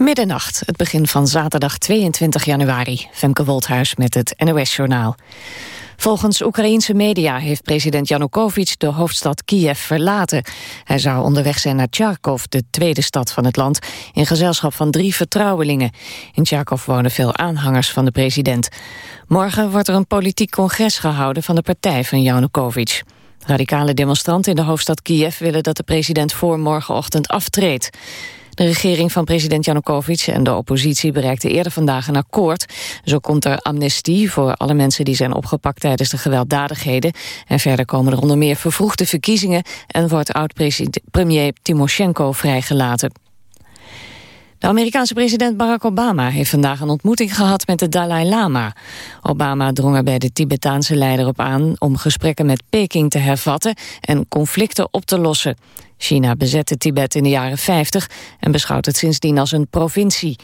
Middernacht, het begin van zaterdag 22 januari. Femke Wolthuis met het NOS-journaal. Volgens Oekraïense media heeft president Janukovic de hoofdstad Kiev verlaten. Hij zou onderweg zijn naar Tjarkov, de tweede stad van het land... in gezelschap van drie vertrouwelingen. In Tjarkov wonen veel aanhangers van de president. Morgen wordt er een politiek congres gehouden van de partij van Janukovic. Radicale demonstranten in de hoofdstad Kiev willen dat de president voor morgenochtend aftreedt. De regering van president Janukovic en de oppositie bereikten eerder vandaag een akkoord. Zo komt er amnestie voor alle mensen die zijn opgepakt tijdens de gewelddadigheden. En verder komen er onder meer vervroegde verkiezingen en wordt oud-premier Timoshenko vrijgelaten. De Amerikaanse president Barack Obama heeft vandaag een ontmoeting gehad met de Dalai Lama. Obama drong er bij de Tibetaanse leider op aan om gesprekken met Peking te hervatten en conflicten op te lossen. China bezette Tibet in de jaren 50 en beschouwt het sindsdien als een provincie.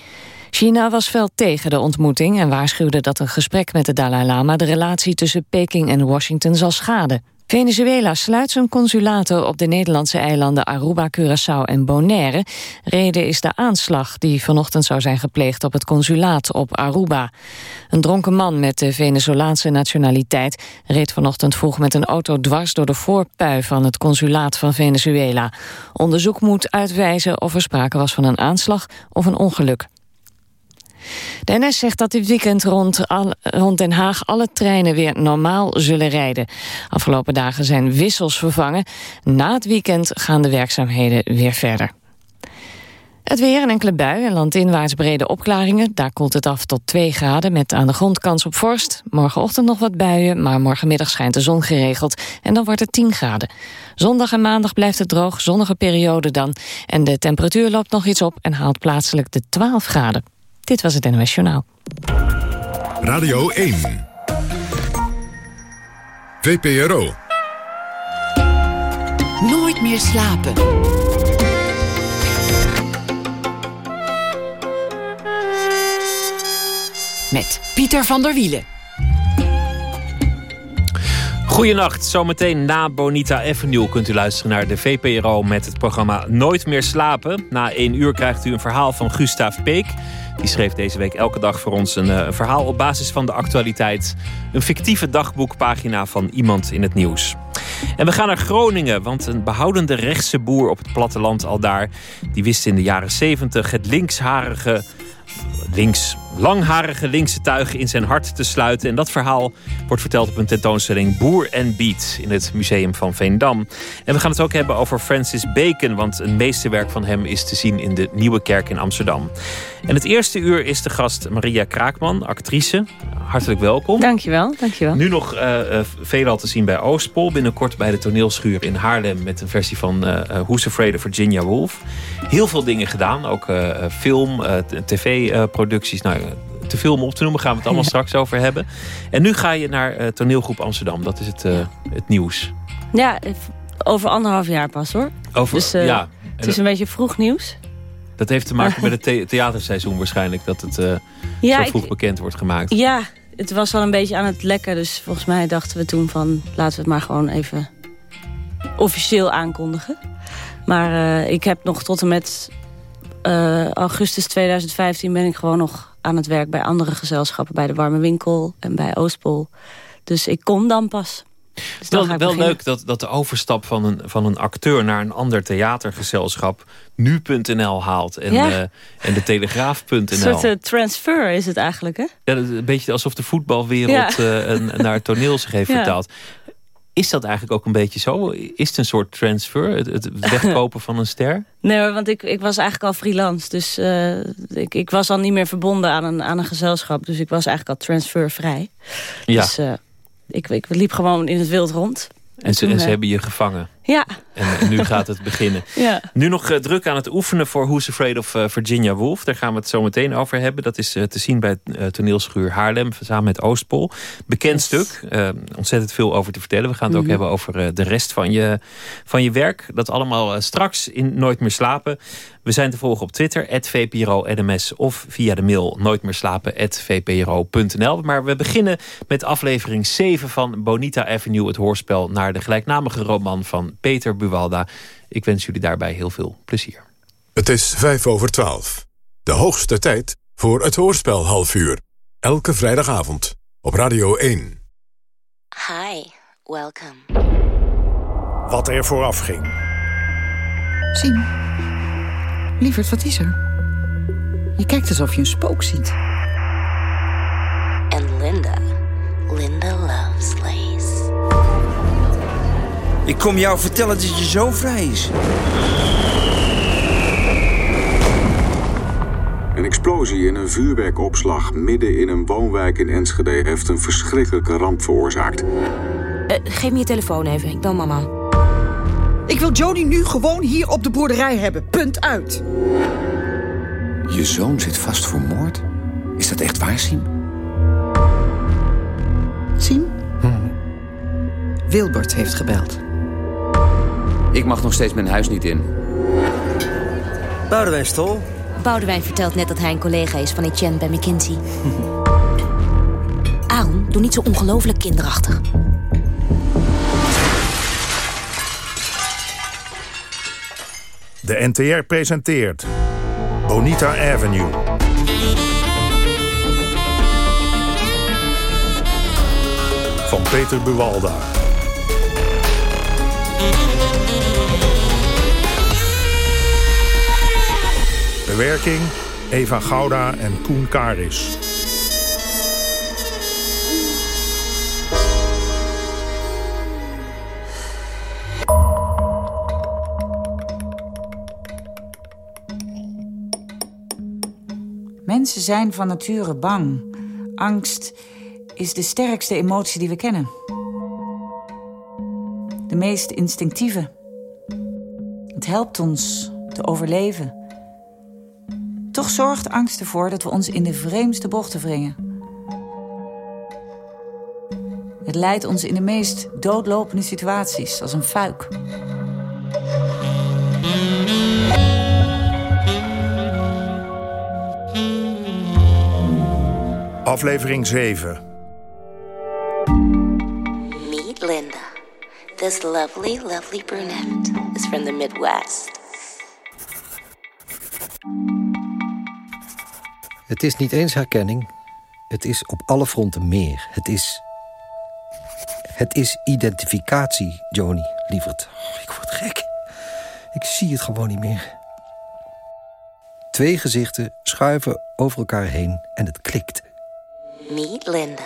China was fel tegen de ontmoeting en waarschuwde dat een gesprek met de Dalai Lama de relatie tussen Peking en Washington zal schaden. Venezuela sluit zijn consulaten op de Nederlandse eilanden Aruba, Curaçao en Bonaire. Reden is de aanslag die vanochtend zou zijn gepleegd op het consulaat op Aruba. Een dronken man met de Venezolaanse nationaliteit reed vanochtend vroeg met een auto dwars door de voorpui van het consulaat van Venezuela. Onderzoek moet uitwijzen of er sprake was van een aanslag of een ongeluk. De NS zegt dat dit weekend rond, rond Den Haag alle treinen weer normaal zullen rijden. Afgelopen dagen zijn wissels vervangen. Na het weekend gaan de werkzaamheden weer verder. Het weer, een enkele bui en landinwaarts brede opklaringen. Daar koelt het af tot 2 graden met aan de grond kans op vorst. Morgenochtend nog wat buien, maar morgenmiddag schijnt de zon geregeld. En dan wordt het 10 graden. Zondag en maandag blijft het droog, zonnige periode dan. En de temperatuur loopt nog iets op en haalt plaatselijk de 12 graden. Dit was het NOS Journaal. Radio 1. VPRO. Nooit meer slapen. Met Pieter van der Wielen. Goedenacht, zometeen na Bonita Avenue kunt u luisteren naar de VPRO met het programma Nooit meer slapen. Na één uur krijgt u een verhaal van Gustav Peek. Die schreef deze week elke dag voor ons een, uh, verhaal op basis van de actualiteit. Een fictieve dagboekpagina van iemand in het nieuws. En we gaan naar Groningen, want een behoudende rechtse boer op het platteland al daar... die wist in de jaren 70 het linksharige links, langharige linkse tuigen in zijn hart te sluiten. En dat verhaal wordt verteld op een tentoonstelling Boer en Beat in het Museum van Veendam. En we gaan het ook hebben over Francis Bacon, want een meesterwerk van hem is te zien in de Nieuwe Kerk in Amsterdam. En het eerste uur is de gast Maria Kraakman, actrice. Hartelijk welkom. Dankjewel, dankjewel. Nu nog uh, veelal te zien bij Oostpol. Binnenkort bij de toneelschuur in Haarlem met een versie van uh, Who's Afraid of Virginia Woolf. Heel veel dingen gedaan, ook film, tv-producties. nou, te veel om op te noemen, gaan we het allemaal straks over hebben. En nu ga je naar toneelgroep Amsterdam. Dat is het, het nieuws. Ja, over anderhalf jaar pas hoor. Over, dus, ja. Het is een beetje vroeg nieuws. Dat heeft te maken met het theaterseizoen waarschijnlijk. Dat het uh, zo vroeg bekend wordt gemaakt. Ja, het was al een beetje aan het lekken. Dus volgens mij dachten we toen van... laten we het maar gewoon even officieel aankondigen. Maar ik heb nog tot en met uh, augustus 2015... ben ik gewoon nog aan het werk bij andere gezelschappen. Bij de Warme Winkel en bij Oostpol. Dus ik kom dan pas. Dus wel wel leuk dat, dat de overstap van een, van een acteur naar een ander theatergezelschap nu.nl haalt en, ja. uh, en de telegraaf.nl. Een soort uh, transfer is het eigenlijk, hè? Ja, een beetje alsof de voetbalwereld ja. uh, een, naar toneel zich heeft ja. vertaald. Is dat eigenlijk ook een beetje zo? Is het een soort transfer, het, het wegkopen van een ster? Nee hoor, want ik, ik was eigenlijk al freelance. Dus ik, ik was al niet meer verbonden aan een, aan een gezelschap. Dus ik was eigenlijk al transfervrij. Ja. Dus, ik, ik liep gewoon in het wild rond. En, ze, toen, en ze hebben je gevangen. Ja. En, nu gaat het beginnen. Ja. Nu nog uh, druk aan het oefenen voor Who's Afraid of uh, Virginia Woolf. Daar gaan we het zo meteen over hebben. Dat is uh, te zien bij het toneelschuur Haarlem samen met Oostpol. Bekend yes. stuk. ontzettend veel over te vertellen. We gaan het mm -hmm. ook hebben over de rest van je, van je werk. Dat allemaal straks in Nooit meer slapen. We zijn te volgen op Twitter, @vpro_nms of via de mail nooitmeerslapen@vpro.nl. Maar we beginnen met aflevering 7 van Bonita Avenue, het hoorspel naar de gelijknamige roman van Peter Buwalda. Ik wens jullie daarbij heel veel plezier. Het is vijf over twaalf. De hoogste tijd voor het hoorspel half uur. Elke vrijdagavond op Radio 1. Hi, welcome. Wat er vooraf ging. Sien. Lieverd, wat is er? Je kijkt alsof je een spook ziet. En Linda. Linda loves lace. Ik kom jou vertellen dat je zo vrij is. Een explosie in een vuurwerkopslag midden in een woonwijk in Enschede heeft een verschrikkelijke ramp veroorzaakt. Uh, geef me je telefoon even, ik bel mama. Ik wil Jody nu gewoon hier op de boerderij hebben. Punt uit. Je zoon zit vast voor moord? Is dat echt waar, Siem? Siem? Hm. Wilbert heeft gebeld. Ik mag nog steeds mijn huis niet in. Boudewijn Stol. Boudewijn vertelt net dat hij een collega is van Etienne bij McKinsey. Aaron, doe niet zo ongelooflijk kinderachtig. De NTR presenteert Bonita Avenue. Van Peter Buwalda. Bewerking Eva Gouda en Koen Karis. Mensen zijn van nature bang. Angst is de sterkste emotie die we kennen. De meest instinctieve. Het helpt ons te overleven. Toch zorgt angst ervoor dat we ons in de vreemdste bochten wringen. Het leidt ons in de meest doodlopende situaties, als een fuik. Aflevering 7. Meet Linda. This lovely, lovely brunette is from the Midwest. Het is niet eens herkenning. Het is op alle fronten meer. Het is... Het is identificatie, Joni, lieverd. Oh, ik word gek. Ik zie het gewoon niet meer. Twee gezichten schuiven over elkaar heen en het klikt. Meet Linda.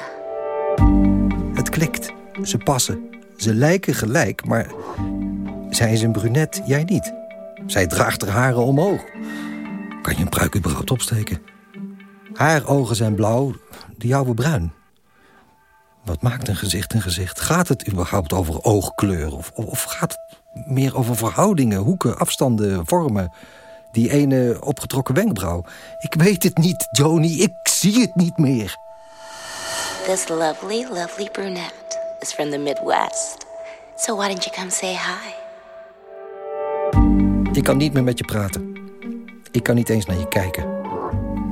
Het klikt. Ze passen. Ze lijken gelijk, maar zij is een brunet, jij niet. Zij draagt haar haren omhoog. Kan je een pruik überhaupt opsteken? Haar ogen zijn blauw, de jouwe bruin. Wat maakt een gezicht een gezicht? Gaat het überhaupt over oogkleur? Of, of gaat het meer over verhoudingen, hoeken, afstanden, vormen? Die ene opgetrokken wenkbrauw. Ik weet het niet, Joni. Ik zie het niet meer. This lovely, lovely brunette is from the Midwest. So why don't you come say hi? Ik kan niet meer met je praten. Ik kan niet eens naar je kijken.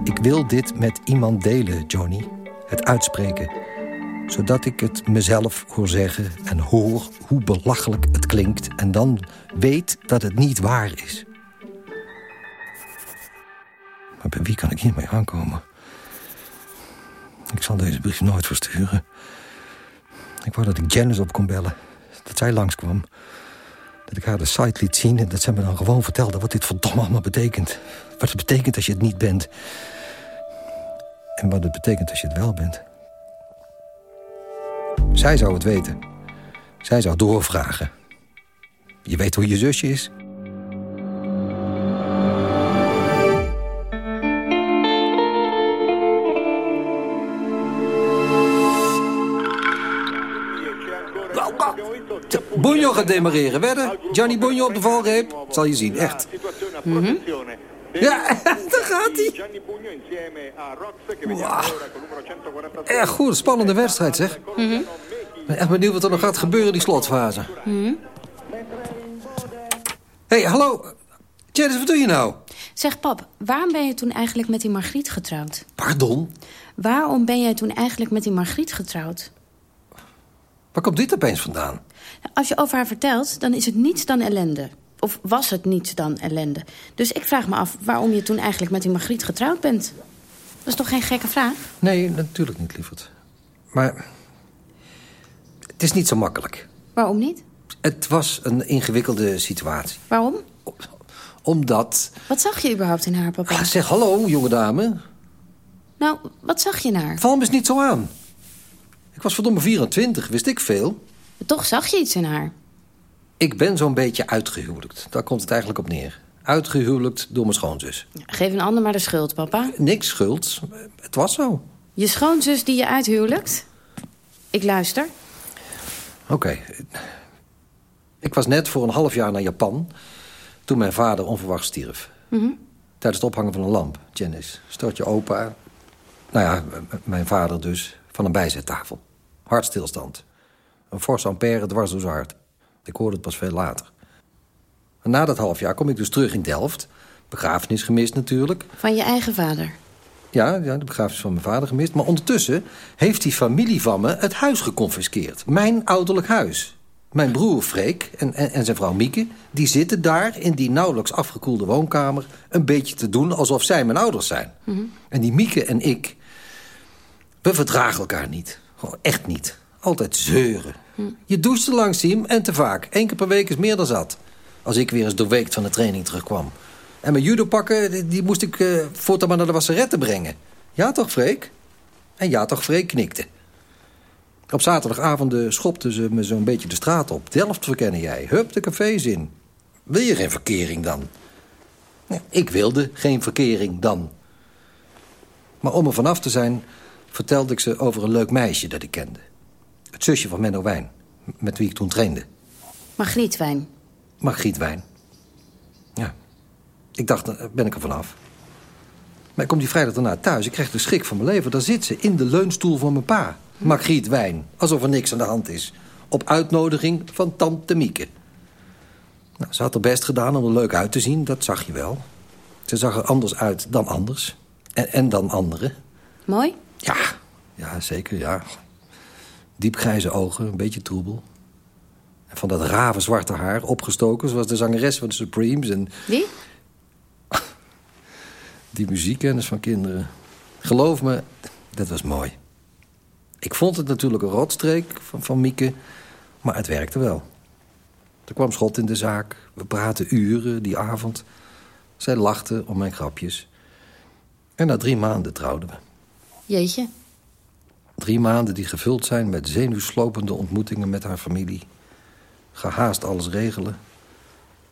Ik wil dit met iemand delen, Johnny. Het uitspreken. Zodat ik het mezelf hoor zeggen en hoor hoe belachelijk het klinkt... en dan weet dat het niet waar is. Maar bij wie kan ik hiermee aankomen? Ik zal deze brief nooit versturen. Ik wou dat ik Janice op kon bellen. Dat zij langskwam. Dat ik haar de site liet zien en dat zij me dan gewoon vertelde... wat dit verdomme allemaal betekent. Wat het betekent als je het niet bent. En wat het betekent als je het wel bent. Zij zou het weten. Zij zou doorvragen. Je weet hoe je zusje is. Bonjo gaat demareren, wedden? Johnny Bonjo op de valreep? Zal je zien, echt. Mm -hmm. Ja, daar gaat hij. Wow. Erg goed, spannende wedstrijd, zeg. Mm -hmm. Ik ben echt benieuwd wat er nog gaat gebeuren in die slotfase. Mm -hmm. hey, hallo. Janice, wat doe je nou? Zeg, pap, waarom ben je toen eigenlijk met die Margriet getrouwd? Pardon? Waarom ben jij toen eigenlijk met die Margriet getrouwd? Waar komt dit opeens vandaan? Als je over haar vertelt, dan is het niets dan ellende. Of was het niets dan ellende? Dus ik vraag me af waarom je toen eigenlijk met die Margriet getrouwd bent. Dat is toch geen gekke vraag? Nee, natuurlijk niet, lieverd. Maar het is niet zo makkelijk. Waarom niet? Het was een ingewikkelde situatie. Waarom? Omdat... Wat zag je überhaupt in haar, papa? Ah, zeg hallo, jonge dame. Nou, wat zag je naar? Val me eens niet zo aan. Ik was verdomme 24, wist ik veel. Toch zag je iets in haar? Ik ben zo'n beetje uitgehuwelijkt. Daar komt het eigenlijk op neer. Uitgehuwelijkt door mijn schoonzus. Geef een ander maar de schuld, papa. Niks schuld. Het was zo. Je schoonzus die je uithuwelijkt? Ik luister. Oké. Ik was net voor een half jaar naar Japan... toen mijn vader onverwacht stierf. Mhm. Tijdens het ophangen van een lamp. Janice, stort je opa... Nou ja, mijn vader dus, van een bijzettafel. Hartstilstand. Een forse ampère dwars door zijn hart. Ik hoorde het pas veel later. En na dat half jaar kom ik dus terug in Delft. Begrafenis gemist natuurlijk. Van je eigen vader? Ja, ja, de begrafenis van mijn vader gemist. Maar ondertussen heeft die familie van me het huis geconfiskeerd. Mijn ouderlijk huis. Mijn broer Freek en, en, en zijn vrouw Mieke... die zitten daar in die nauwelijks afgekoelde woonkamer... een beetje te doen alsof zij mijn ouders zijn. Mhm. En die Mieke en ik... we verdragen elkaar niet. Gewoon echt niet. Altijd zeuren. Je doucht te lang, Siem, en te vaak. Eén keer per week is meer dan zat. Als ik weer eens doorweekt van de training terugkwam. En mijn judopakken, die, die moest ik uh, voortaan maar naar de wasseretten brengen. Ja toch, Freek? En ja toch, Freek knikte. Op zaterdagavonden schopten ze me zo'n beetje de straat op. Delft verkennen jij. Hup, de cafés in. Wil je geen verkering dan? Ja, ik wilde geen verkering dan. Maar om er vanaf te zijn, vertelde ik ze over een leuk meisje dat ik kende. Het zusje van Menno Wijn, met wie ik toen trainde. Margriet Wijn. Margriet Wijn. Ja. Ik dacht, dan ben ik er vanaf. Maar ik kom die vrijdag daarna thuis. Ik krijg de schrik van mijn leven. Daar zit ze in de leunstoel van mijn pa. Margriet Wijn. Alsof er niks aan de hand is. Op uitnodiging van tante Mieke. Nou, ze had er best gedaan om er leuk uit te zien. Dat zag je wel. Ze zag er anders uit dan anders. En, en dan anderen. Mooi? Ja, ja, zeker, ja. Diepgrijze ogen, een beetje troebel. En van dat rave zwarte haar, opgestoken... zoals de zangeres van de Supremes. En Wie? die muziekkennis van kinderen. Geloof me, dat was mooi. Ik vond het natuurlijk een rotstreek van, van Mieke, maar het werkte wel. Er kwam schot in de zaak. We praten uren die avond. Zij lachte om mijn grapjes. En na drie maanden trouwden we. Jeetje. Drie maanden die gevuld zijn met zenuwslopende ontmoetingen met haar familie. Gehaast alles regelen.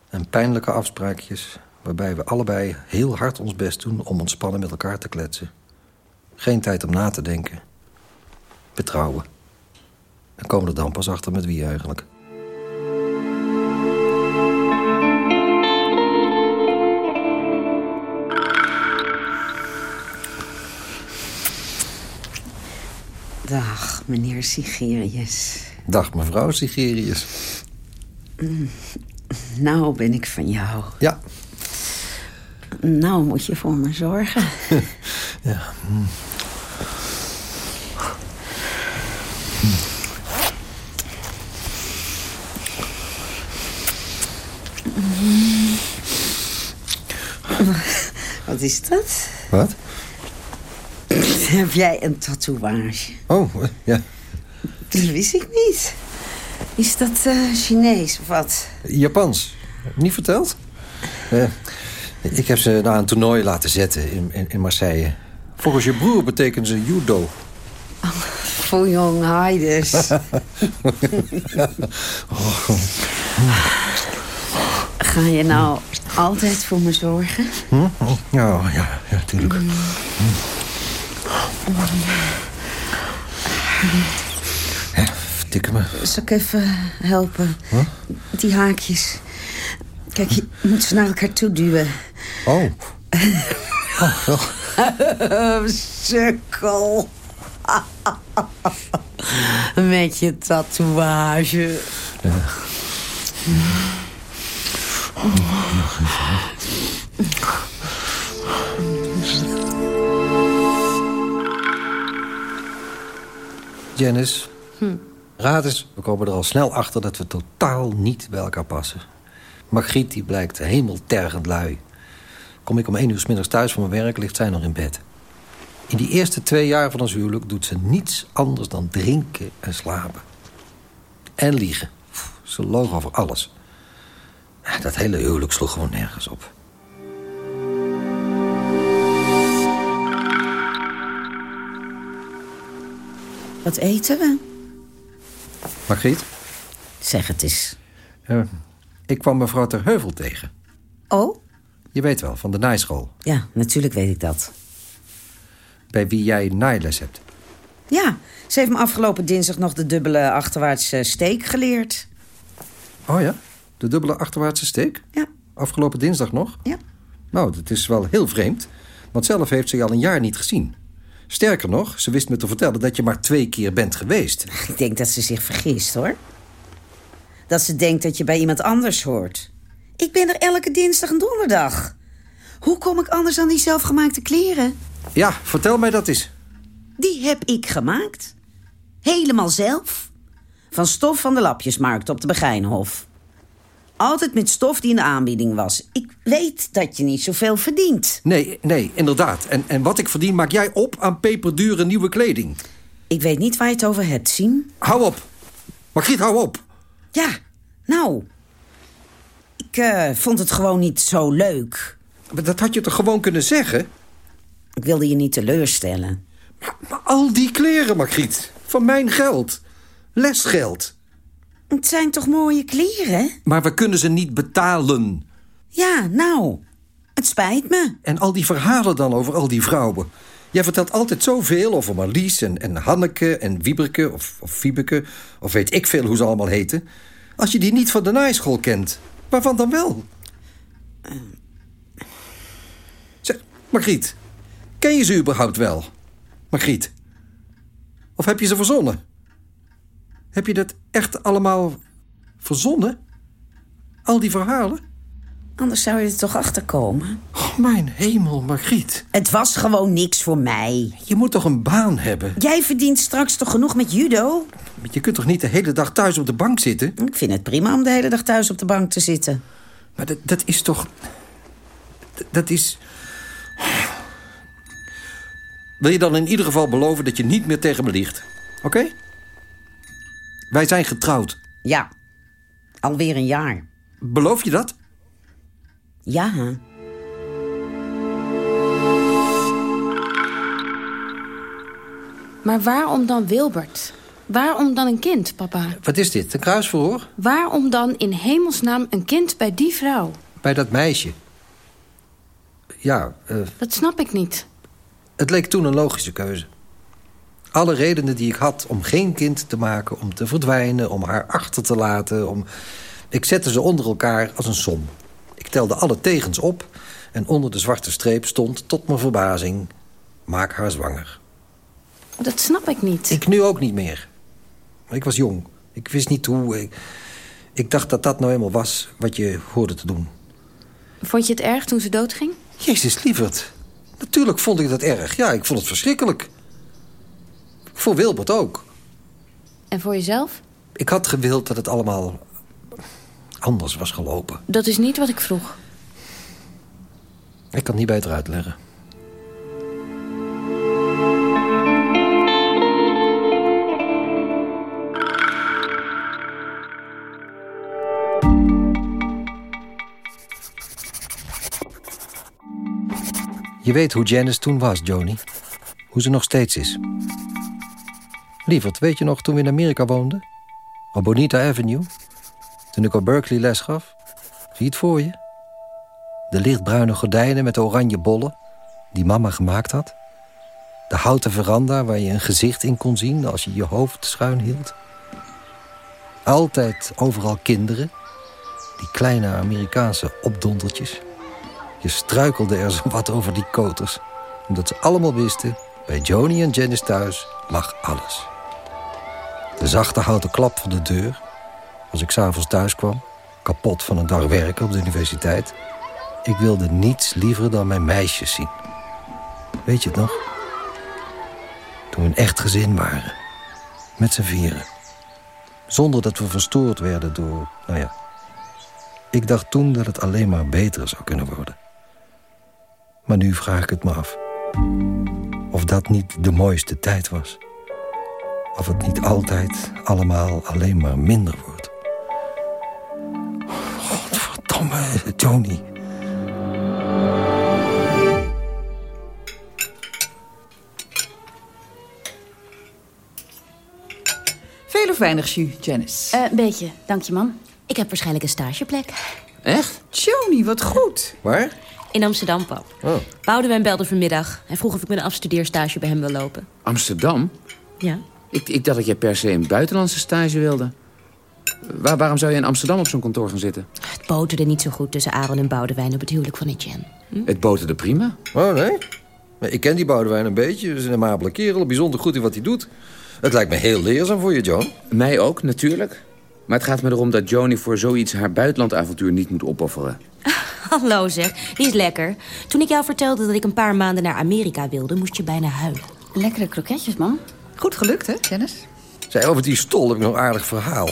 En pijnlijke afspraakjes waarbij we allebei heel hard ons best doen om ontspannen met elkaar te kletsen. Geen tijd om na te denken. Betrouwen. En komen er dan pas achter met wie eigenlijk. Dag, meneer Sigerius. Dag, mevrouw Sigerius. Mm, nou ben ik van jou. Ja. Nou moet je voor me zorgen. ja. Mm. Wat is dat? Wat? Heb jij een tatoeage? Oh, ja. Dat wist ik niet. Is dat uh, Chinees of wat? Japans. Niet verteld? Uh, ik heb ze na een toernooi laten zetten in, in, in Marseille. Volgens je broer betekenen ze judo. Oh, voor jong Heides. oh. Ga je nou altijd voor me zorgen? Hm? Ja, ja, ja, tuurlijk. Mm. Ja, me. Zal ik even helpen? Huh? Die haakjes. Kijk, je moet ze naar elkaar toe duwen. Oh. oh, oh. Sukkel. Met je tatoeage. Ja. Janice, hm. raad eens, we komen er al snel achter dat we totaal niet bij elkaar passen. Margriet die blijkt hemeltergend lui. Kom ik om één uur 's middags thuis van mijn werk, ligt zij nog in bed. In die eerste twee jaar van ons huwelijk doet ze niets anders dan drinken en slapen. En liegen. Ze loog over alles. Dat hele huwelijk sloeg gewoon nergens op. Wat eten we? Margriet, Zeg het eens. eh, ik kwam mevrouw Ter Heuvel tegen. Oh? Je weet wel, van de naaischool. Ja, natuurlijk weet ik dat. Bij wie jij naailes hebt. Ja, ze heeft me afgelopen dinsdag nog de dubbele achterwaartse steek geleerd. Oh ja? De dubbele achterwaartse steek? Ja. Afgelopen dinsdag nog? Ja. Nou, dat is wel heel vreemd. Want zelf heeft ze je al een jaar niet gezien. Sterker nog, ze wist me te vertellen dat je maar twee keer bent geweest. Ik denk dat ze zich vergist, hoor. Dat ze denkt dat je bij iemand anders hoort. Ik ben er elke dinsdag en donderdag. Hoe kom ik anders aan die zelfgemaakte kleren? Ja, vertel mij dat eens. Die heb ik gemaakt. Helemaal zelf. Van stof van de lapjesmarkt op de Begijnhof. Altijd met stof die in de aanbieding was. Ik weet dat je niet zoveel verdient. Nee, nee, inderdaad. En, en wat ik verdien maak jij op aan peperdure nieuwe kleding. Ik weet niet waar je het over hebt, Siem. Hou op. Margriet, hou op. Ja, nou. Ik eh, vond het gewoon niet zo leuk. Maar dat had je toch gewoon kunnen zeggen? Ik wilde je niet teleurstellen. Maar al die kleren, Margriet. Van mijn geld. Lesgeld. Het zijn toch mooie kleren? Maar we kunnen ze niet betalen. Ja, nou. Het spijt me. En al die verhalen dan over al die vrouwen. Jij vertelt altijd zoveel over Marlies en, en Hanneke en Wieberke of, of Fiebeke... of weet ik veel hoe ze allemaal heten. Als je die niet van de naaischool kent, waarvan dan wel? Zeg, Margriet, ken je ze überhaupt wel? Margriet. Of heb je ze verzonnen? Heb je dat echt allemaal verzonnen? Al die verhalen? Anders zou je er toch achterkomen. Oh, mijn hemel, Margriet. Het was gewoon niks voor mij. Je moet toch een baan hebben? Jij verdient straks toch genoeg met judo? Je kunt toch niet de hele dag thuis op de bank zitten? Ik vind het prima om de hele dag thuis op de bank te zitten. Maar dat, dat is toch... dat- Dat is... Wil je dan in ieder geval beloven dat je niet meer tegen me liegt? Oké? Wij zijn getrouwd. Ja, alweer een jaar. Beloof je dat? Ja. Maar waarom dan Wilbert? Waarom dan een kind, papa? Wat is dit, een kruisverhoor? Waarom dan in hemelsnaam een kind bij die vrouw? Bij dat meisje. Ja, eh, Dat snap ik niet. het leek toen een logische keuze. Alle redenen die ik had om geen kind te maken, om te verdwijnen, om haar achter te laten, om... Ik zette ze onder elkaar als een som. Ik telde alle tegens op en onder de zwarte streep stond, tot mijn verbazing... maak haar zwanger. Dat snap ik niet. Ik nu ook niet meer. Ik was jong. Ik wist niet hoe... Ik, ik dacht dat dat nou eenmaal was wat je hoorde te doen. Vond je het erg toen ze doodging? Jezus lieverd. Natuurlijk vond ik dat erg. Ja, ik vond het verschrikkelijk. Voor Wilbert ook. En voor jezelf? Ik had gewild dat het allemaal anders was gelopen. Dat is niet wat ik vroeg. Ik kan het niet beter uitleggen. Je weet hoe Janice toen was, Joni. Hoe ze nog steeds is. Lieverd, weet je nog toen we in Amerika woonden? Op Bonita Avenue? Toen ik op Berkeley les gaf? Zie het voor je? De lichtbruine gordijnen met de oranje bollen... die mama gemaakt had. De houten veranda waar je een gezicht in kon zien... als je je hoofd schuin hield. Altijd overal kinderen. Die kleine Amerikaanse opdondertjes. Je struikelde er zo wat over die koters. Omdat ze allemaal wisten... bij Joni en Janice thuis lag alles. De zachte houten klap van de deur... als ik s'avonds thuis kwam... kapot van een dag werken op de universiteit... ik wilde niets liever dan mijn meisjes zien. Weet je het nog? Toen we een echt gezin waren. Met z'n vieren. Zonder dat we verstoord werden door, nou ja... Ik dacht toen dat het alleen maar beter zou kunnen worden. Maar nu vraag ik het me af. Of dat niet de mooiste tijd was. Of het niet altijd allemaal alleen maar minder wordt. Godverdomme, Tony. Veel of weinig jus, Janice? Een beetje, dank je, man. Ik heb waarschijnlijk een stageplek. Echt? Joni, wat goed. Waar? In Amsterdam, pap. Oh. Boudewijn belde vanmiddag. Hij vroeg of ik met een afstudeerstage bij hem wil lopen. Amsterdam? Ja. Ik, ik dacht dat jij per se een buitenlandse stage wilde. Waar, waarom zou je in Amsterdam op zo'n kantoor gaan zitten? Het boterde niet zo goed tussen Aaron en Boudewijn op het huwelijk van Etienne. Het boterde prima. Oh, nee? Maar Ik ken die Boudewijn een beetje. Hij is een amabele kerel, bijzonder goed in wat hij doet. Het lijkt me heel leerzaam voor je, John. Mij ook, natuurlijk. Maar het gaat me erom dat Joni voor zoiets haar buitenlandavontuur niet moet opofferen. Hallo zeg, die is lekker. Toen ik jou vertelde dat ik een paar maanden naar Amerika wilde... moest je bijna huilen. Lekkere kroketjes, man. Goed gelukt, hè, Janice? Zij over die stol heb ik nog een aardig verhaal.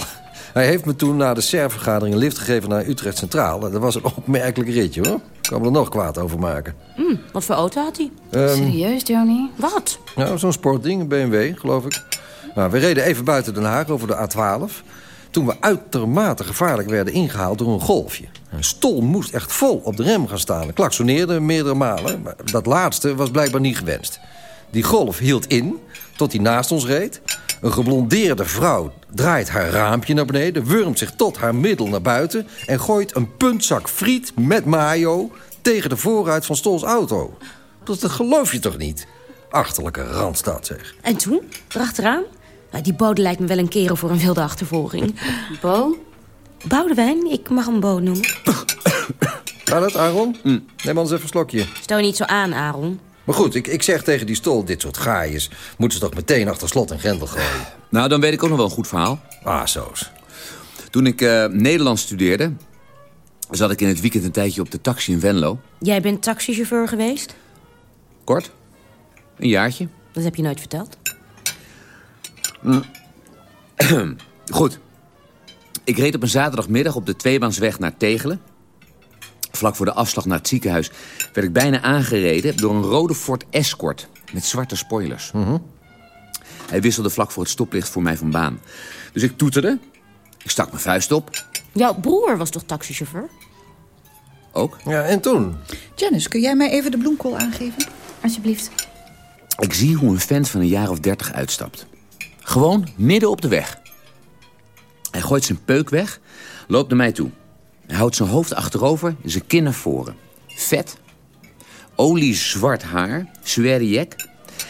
Hij heeft me toen na de SER-vergadering een lift gegeven naar Utrecht Centraal. Dat was een opmerkelijk ritje, hoor. Ik kan me er nog kwaad over maken. Hm, wat voor auto had hij? Ehm, Serieus, Johnny? Wat? Nou, zo'n sportding, een BMW, geloof ik. Nou, we reden even buiten Den Haag over de A12... toen we uitermate gevaarlijk werden ingehaald door een golfje. Een stol moest echt vol op de rem gaan staan. Klaksoneerde meerdere malen, maar dat laatste was blijkbaar niet gewenst. Die golf hield in, tot hij naast ons reed. Een geblondeerde vrouw draait haar raampje naar beneden... wurmt zich tot haar middel naar buiten... en gooit een puntzak friet met mayo tegen de voorruit van Stols auto. Dat, dat geloof je toch niet? Achterlijke randstad, zeg. En toen? Erachteraan? Nou, die bode lijkt me wel een kerel voor een wilde achtervolging. Bo? Boudewijn? Ik mag hem Bo noemen. Gaat het, Aaron? Neem anders even een slokje. Stel je niet zo aan, Aaron. Maar goed, ik, ik zeg tegen die stol, dit soort gaaiers... moeten ze toch meteen achter slot en grendel gooien. Nou, dan weet ik ook nog wel een goed verhaal. Ah, zo's. Toen ik eh, Nederlands studeerde... zat ik in het weekend een tijdje op de taxi in Venlo. Jij bent taxichauffeur geweest? Kort. Een jaartje. Dat heb je nooit verteld. Goed. Ik reed op een zaterdagmiddag op de tweebaansweg naar Tegelen. Vlak voor de afslag naar het ziekenhuis werd ik bijna aangereden... door een rode Ford Escort met zwarte spoilers. Hij wisselde vlak voor het stoplicht voor mij van baan. Dus ik toeterde. Ik stak mijn vuist op. Jouw broer was toch taxichauffeur? Ook. Ja, en toen? Janice, kun jij mij even de bloemkool aangeven? Alsjeblieft. Ik zie hoe een vent van een jaar of dertig uitstapt. Gewoon midden op de weg. Hij gooit zijn peuk weg, loopt naar mij toe. Hij houdt zijn hoofd achterover en zijn kin naar voren. Vet. Oliezwart haar,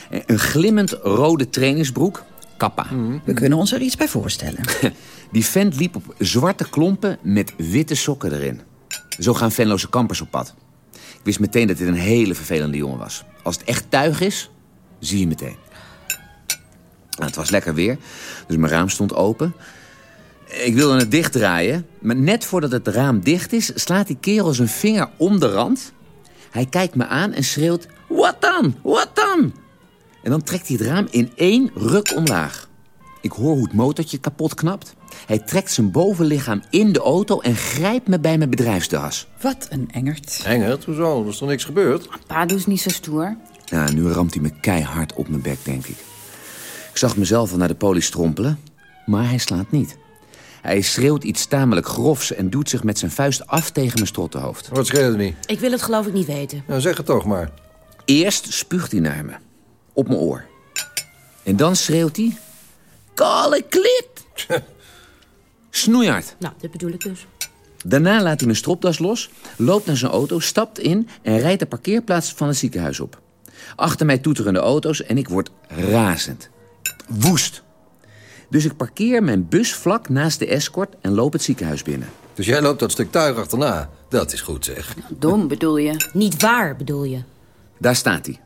en Een glimmend rode trainingsbroek, kappa. We kunnen ons er iets bij voorstellen. Die vent liep op zwarte klompen met witte sokken erin. Zo gaan Venloze kampers op pad. Ik wist meteen dat dit een hele vervelende jongen was. Als het echt tuig is, zie je meteen. Nou, het was lekker weer, dus mijn raam stond open. Ik wilde het dichtdraaien, maar net voordat het raam dicht is... slaat die kerel zijn vinger om de rand. Hij kijkt me aan en schreeuwt... Wat dan? Wat dan? En dan trekt hij het raam in één ruk omlaag. Ik hoor hoe het motortje kapot knapt. Hij trekt zijn bovenlichaam in de auto en grijpt me bij mijn bedrijfstas. Wat een engert. Engert? Hoezo? Er is toch niks gebeurd? Pa, doe eens niet zo stoer. Ja, nu ramt hij me keihard op mijn bek, denk ik. Ik zag mezelf al naar de poli strompelen, maar hij slaat niet. Hij schreeuwt iets tamelijk grofs en doet zich met zijn vuist af tegen mijn strottenhoofd. Wat scheelt er niet? Ik wil het geloof ik niet weten. Nou, zeg het toch maar. Eerst spuugt hij naar me, op mijn oor. En dan schreeuwt hij... Kale klit! Snoeihard. Nou, dat bedoel ik dus. Daarna laat hij mijn stropdas los, loopt naar zijn auto, stapt in... en rijdt de parkeerplaats van het ziekenhuis op. Achter mij toeterende auto's en ik word razend. Woest. Dus ik parkeer mijn bus vlak naast de escort en loop het ziekenhuis binnen. Dus jij loopt dat stuk tuig achterna. Dat is goed, zeg. Dom bedoel je? Niet waar bedoel je? Daar staat hij.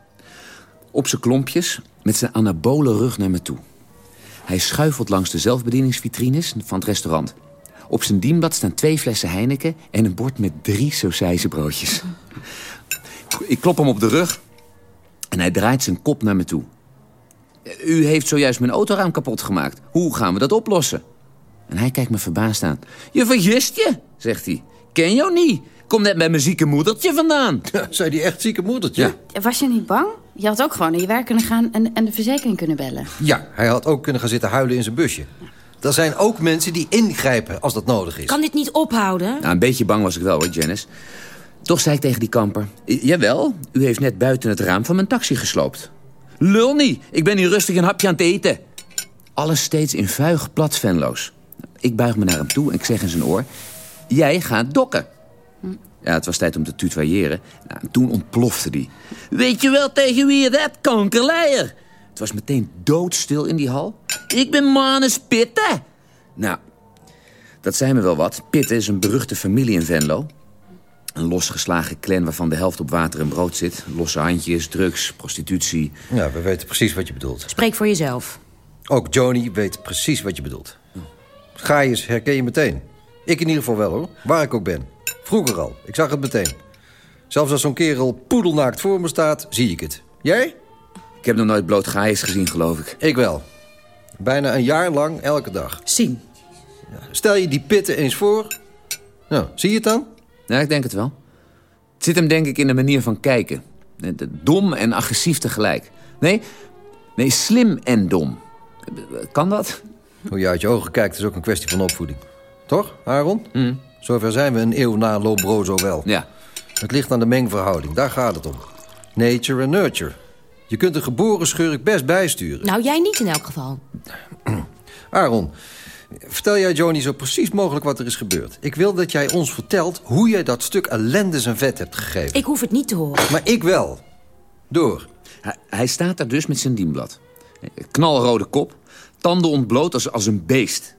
Op zijn klompjes, met zijn anabole rug naar me toe. Hij schuifelt langs de zelfbedieningsvitrines van het restaurant. Op zijn dienblad staan twee flessen Heineken... en een bord met drie sausijzenbroodjes. Ik klop hem op de rug en hij draait zijn kop naar me toe. U heeft zojuist mijn autoraam kapot gemaakt. Hoe gaan we dat oplossen? En hij kijkt me verbaasd aan. Je vergist je, zegt hij. ken jou niet. Kom net met mijn zieke moedertje vandaan. zei die echt zieke moedertje? Ja. Was je niet bang? Je had ook gewoon naar je werk kunnen gaan en, en de verzekering kunnen bellen. Ja, hij had ook kunnen gaan zitten huilen in zijn busje. Er zijn ook mensen die ingrijpen als dat nodig is. Kan dit niet ophouden? Nou, een beetje bang was ik wel hoor, Janice. Toch zei ik tegen die kamper... Jawel, u heeft net buiten het raam van mijn taxi gesloopt. Lul niet, ik ben hier rustig een hapje aan het eten. Alles steeds in vuig plat Venloos. Ik buig me naar hem toe en ik zeg in zijn oor... Jij gaat dokken. Ja, het was tijd om te tutoyeren. Nou, toen ontplofte die. Weet je wel tegen wie je dat, kankerleier? Het was meteen doodstil in die hal. Ik ben Manus Pitte. Nou, dat zei me wel wat. Pitte is een beruchte familie in Venlo. Een losgeslagen clan waarvan de helft op water en brood zit. Losse handjes, drugs, prostitutie. Ja, we weten precies wat je bedoelt. Spreek voor jezelf. Ook Joni weet precies wat je bedoelt. Gaius herken je meteen. Ik in ieder geval wel, hoor. Waar ik ook ben. Vroeger al. Ik zag het meteen. Zelfs als zo'n kerel poedelnaakt voor me staat, zie ik het. Jij? Ik heb nog nooit bloot Gaius gezien, geloof ik. Ik wel. Bijna een jaar lang, elke dag. Zien. Stel je die pitten eens voor. Nou, zie je het dan? Ja, ik denk het wel. Het zit hem denk ik in de manier van kijken. Dom en agressief tegelijk. Nee, nee slim en dom. Kan dat? Hoe je uit je ogen kijkt is ook een kwestie van opvoeding. Toch, Aaron? Mm. Zover zijn we een eeuw na Lombroso wel. Ja. Het ligt aan de mengverhouding, daar gaat het om. Nature en nurture. Je kunt een geboren schurk best bijsturen. Nou, jij niet in elk geval. Aaron, vertel jij Joni zo precies mogelijk wat er is gebeurd. Ik wil dat jij ons vertelt hoe jij dat stuk ellende zijn vet hebt gegeven. Ik hoef het niet te horen. Maar ik wel. Door. Hij, hij staat daar dus met zijn dienblad. Knalrode kop, tanden ontbloot als, als een beest.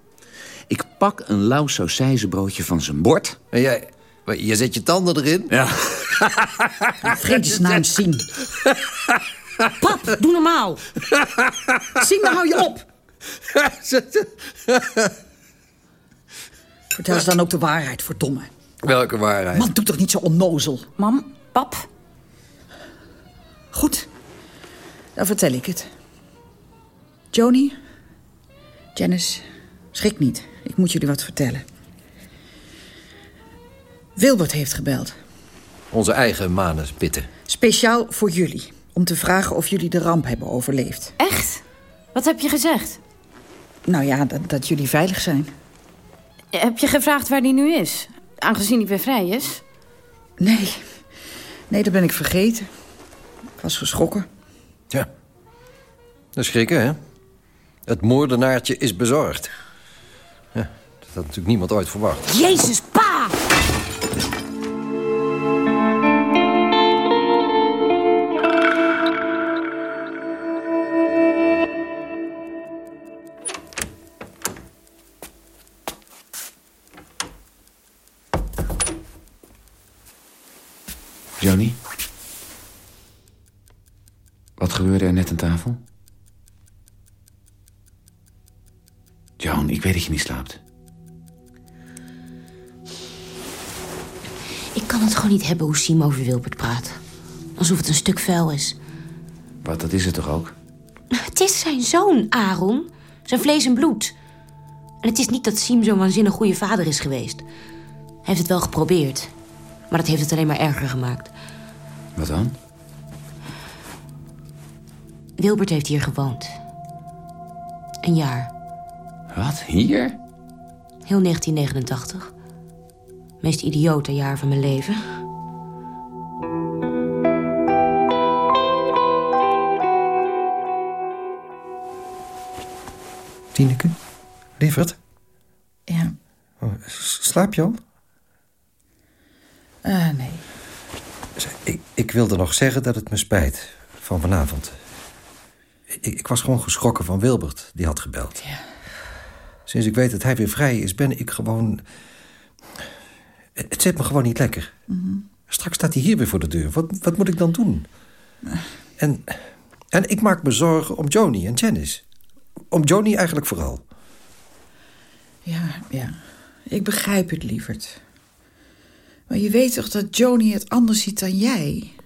Ik pak een lauw sausijzenbroodje van zijn bord. En jij, je zet je tanden erin? Ja. Vredesnaam zien. Pap, doe normaal. Zien, dan hou je op. Vertel ze dan ook de waarheid, verdomme. Welke waarheid? Man, doe toch niet zo onnozel. Mam, pap. Goed, dan vertel ik het. Joni, Janice, schrik niet. Ik moet jullie wat vertellen. Wilbert heeft gebeld. Onze eigen Manus Pitten. Speciaal voor jullie. Om te vragen of jullie de ramp hebben overleefd. Echt? Wat heb je gezegd? Nou ja, dat, dat jullie veilig zijn. Heb je gevraagd waar die nu is? Aangezien hij weer vrij is? Nee, nee, dat ben ik vergeten. Ik was geschrokken. Ja, dat is schrikken, hè? Het moordenaartje is bezorgd. Ja, dat had natuurlijk niemand ooit verwacht. Jezus, Johnny? Wat gebeurde er net aan tafel? Joan, ik weet dat je niet slaapt. Ik kan het gewoon niet hebben hoe Siem over Wilbert praat. Alsof het een stuk vuil is. Wat, dat is het toch ook? Het is zijn zoon, Aaron. Zijn vlees en bloed. En het is niet dat Siem zo'n waanzinnig goede vader is geweest. Hij heeft het wel geprobeerd. Maar dat heeft het alleen maar erger gemaakt. Wat dan? Wilbert heeft hier gewoond. Een jaar. Wat, hier? Heel 1989. Meest idiote jaar van mijn leven. Tineke? Lieverd? Ja. Oh, slaap je al? Uh, nee. Ik, wilde nog zeggen dat het me spijt van vanavond. Ik, ik was gewoon geschrokken van Wilbert, die had gebeld. Ja. Sinds ik weet dat hij weer vrij is, ben ik gewoon... Het zit me gewoon niet lekker. Mm -hmm. Straks staat hij hier weer voor de deur. Wat, wat moet ik dan doen? En, en ik maak me zorgen om Joni en Janice. Om Joni eigenlijk vooral. Ja, ja. Ik begrijp het, lieverd. Maar je weet toch dat Joni het anders ziet dan jij?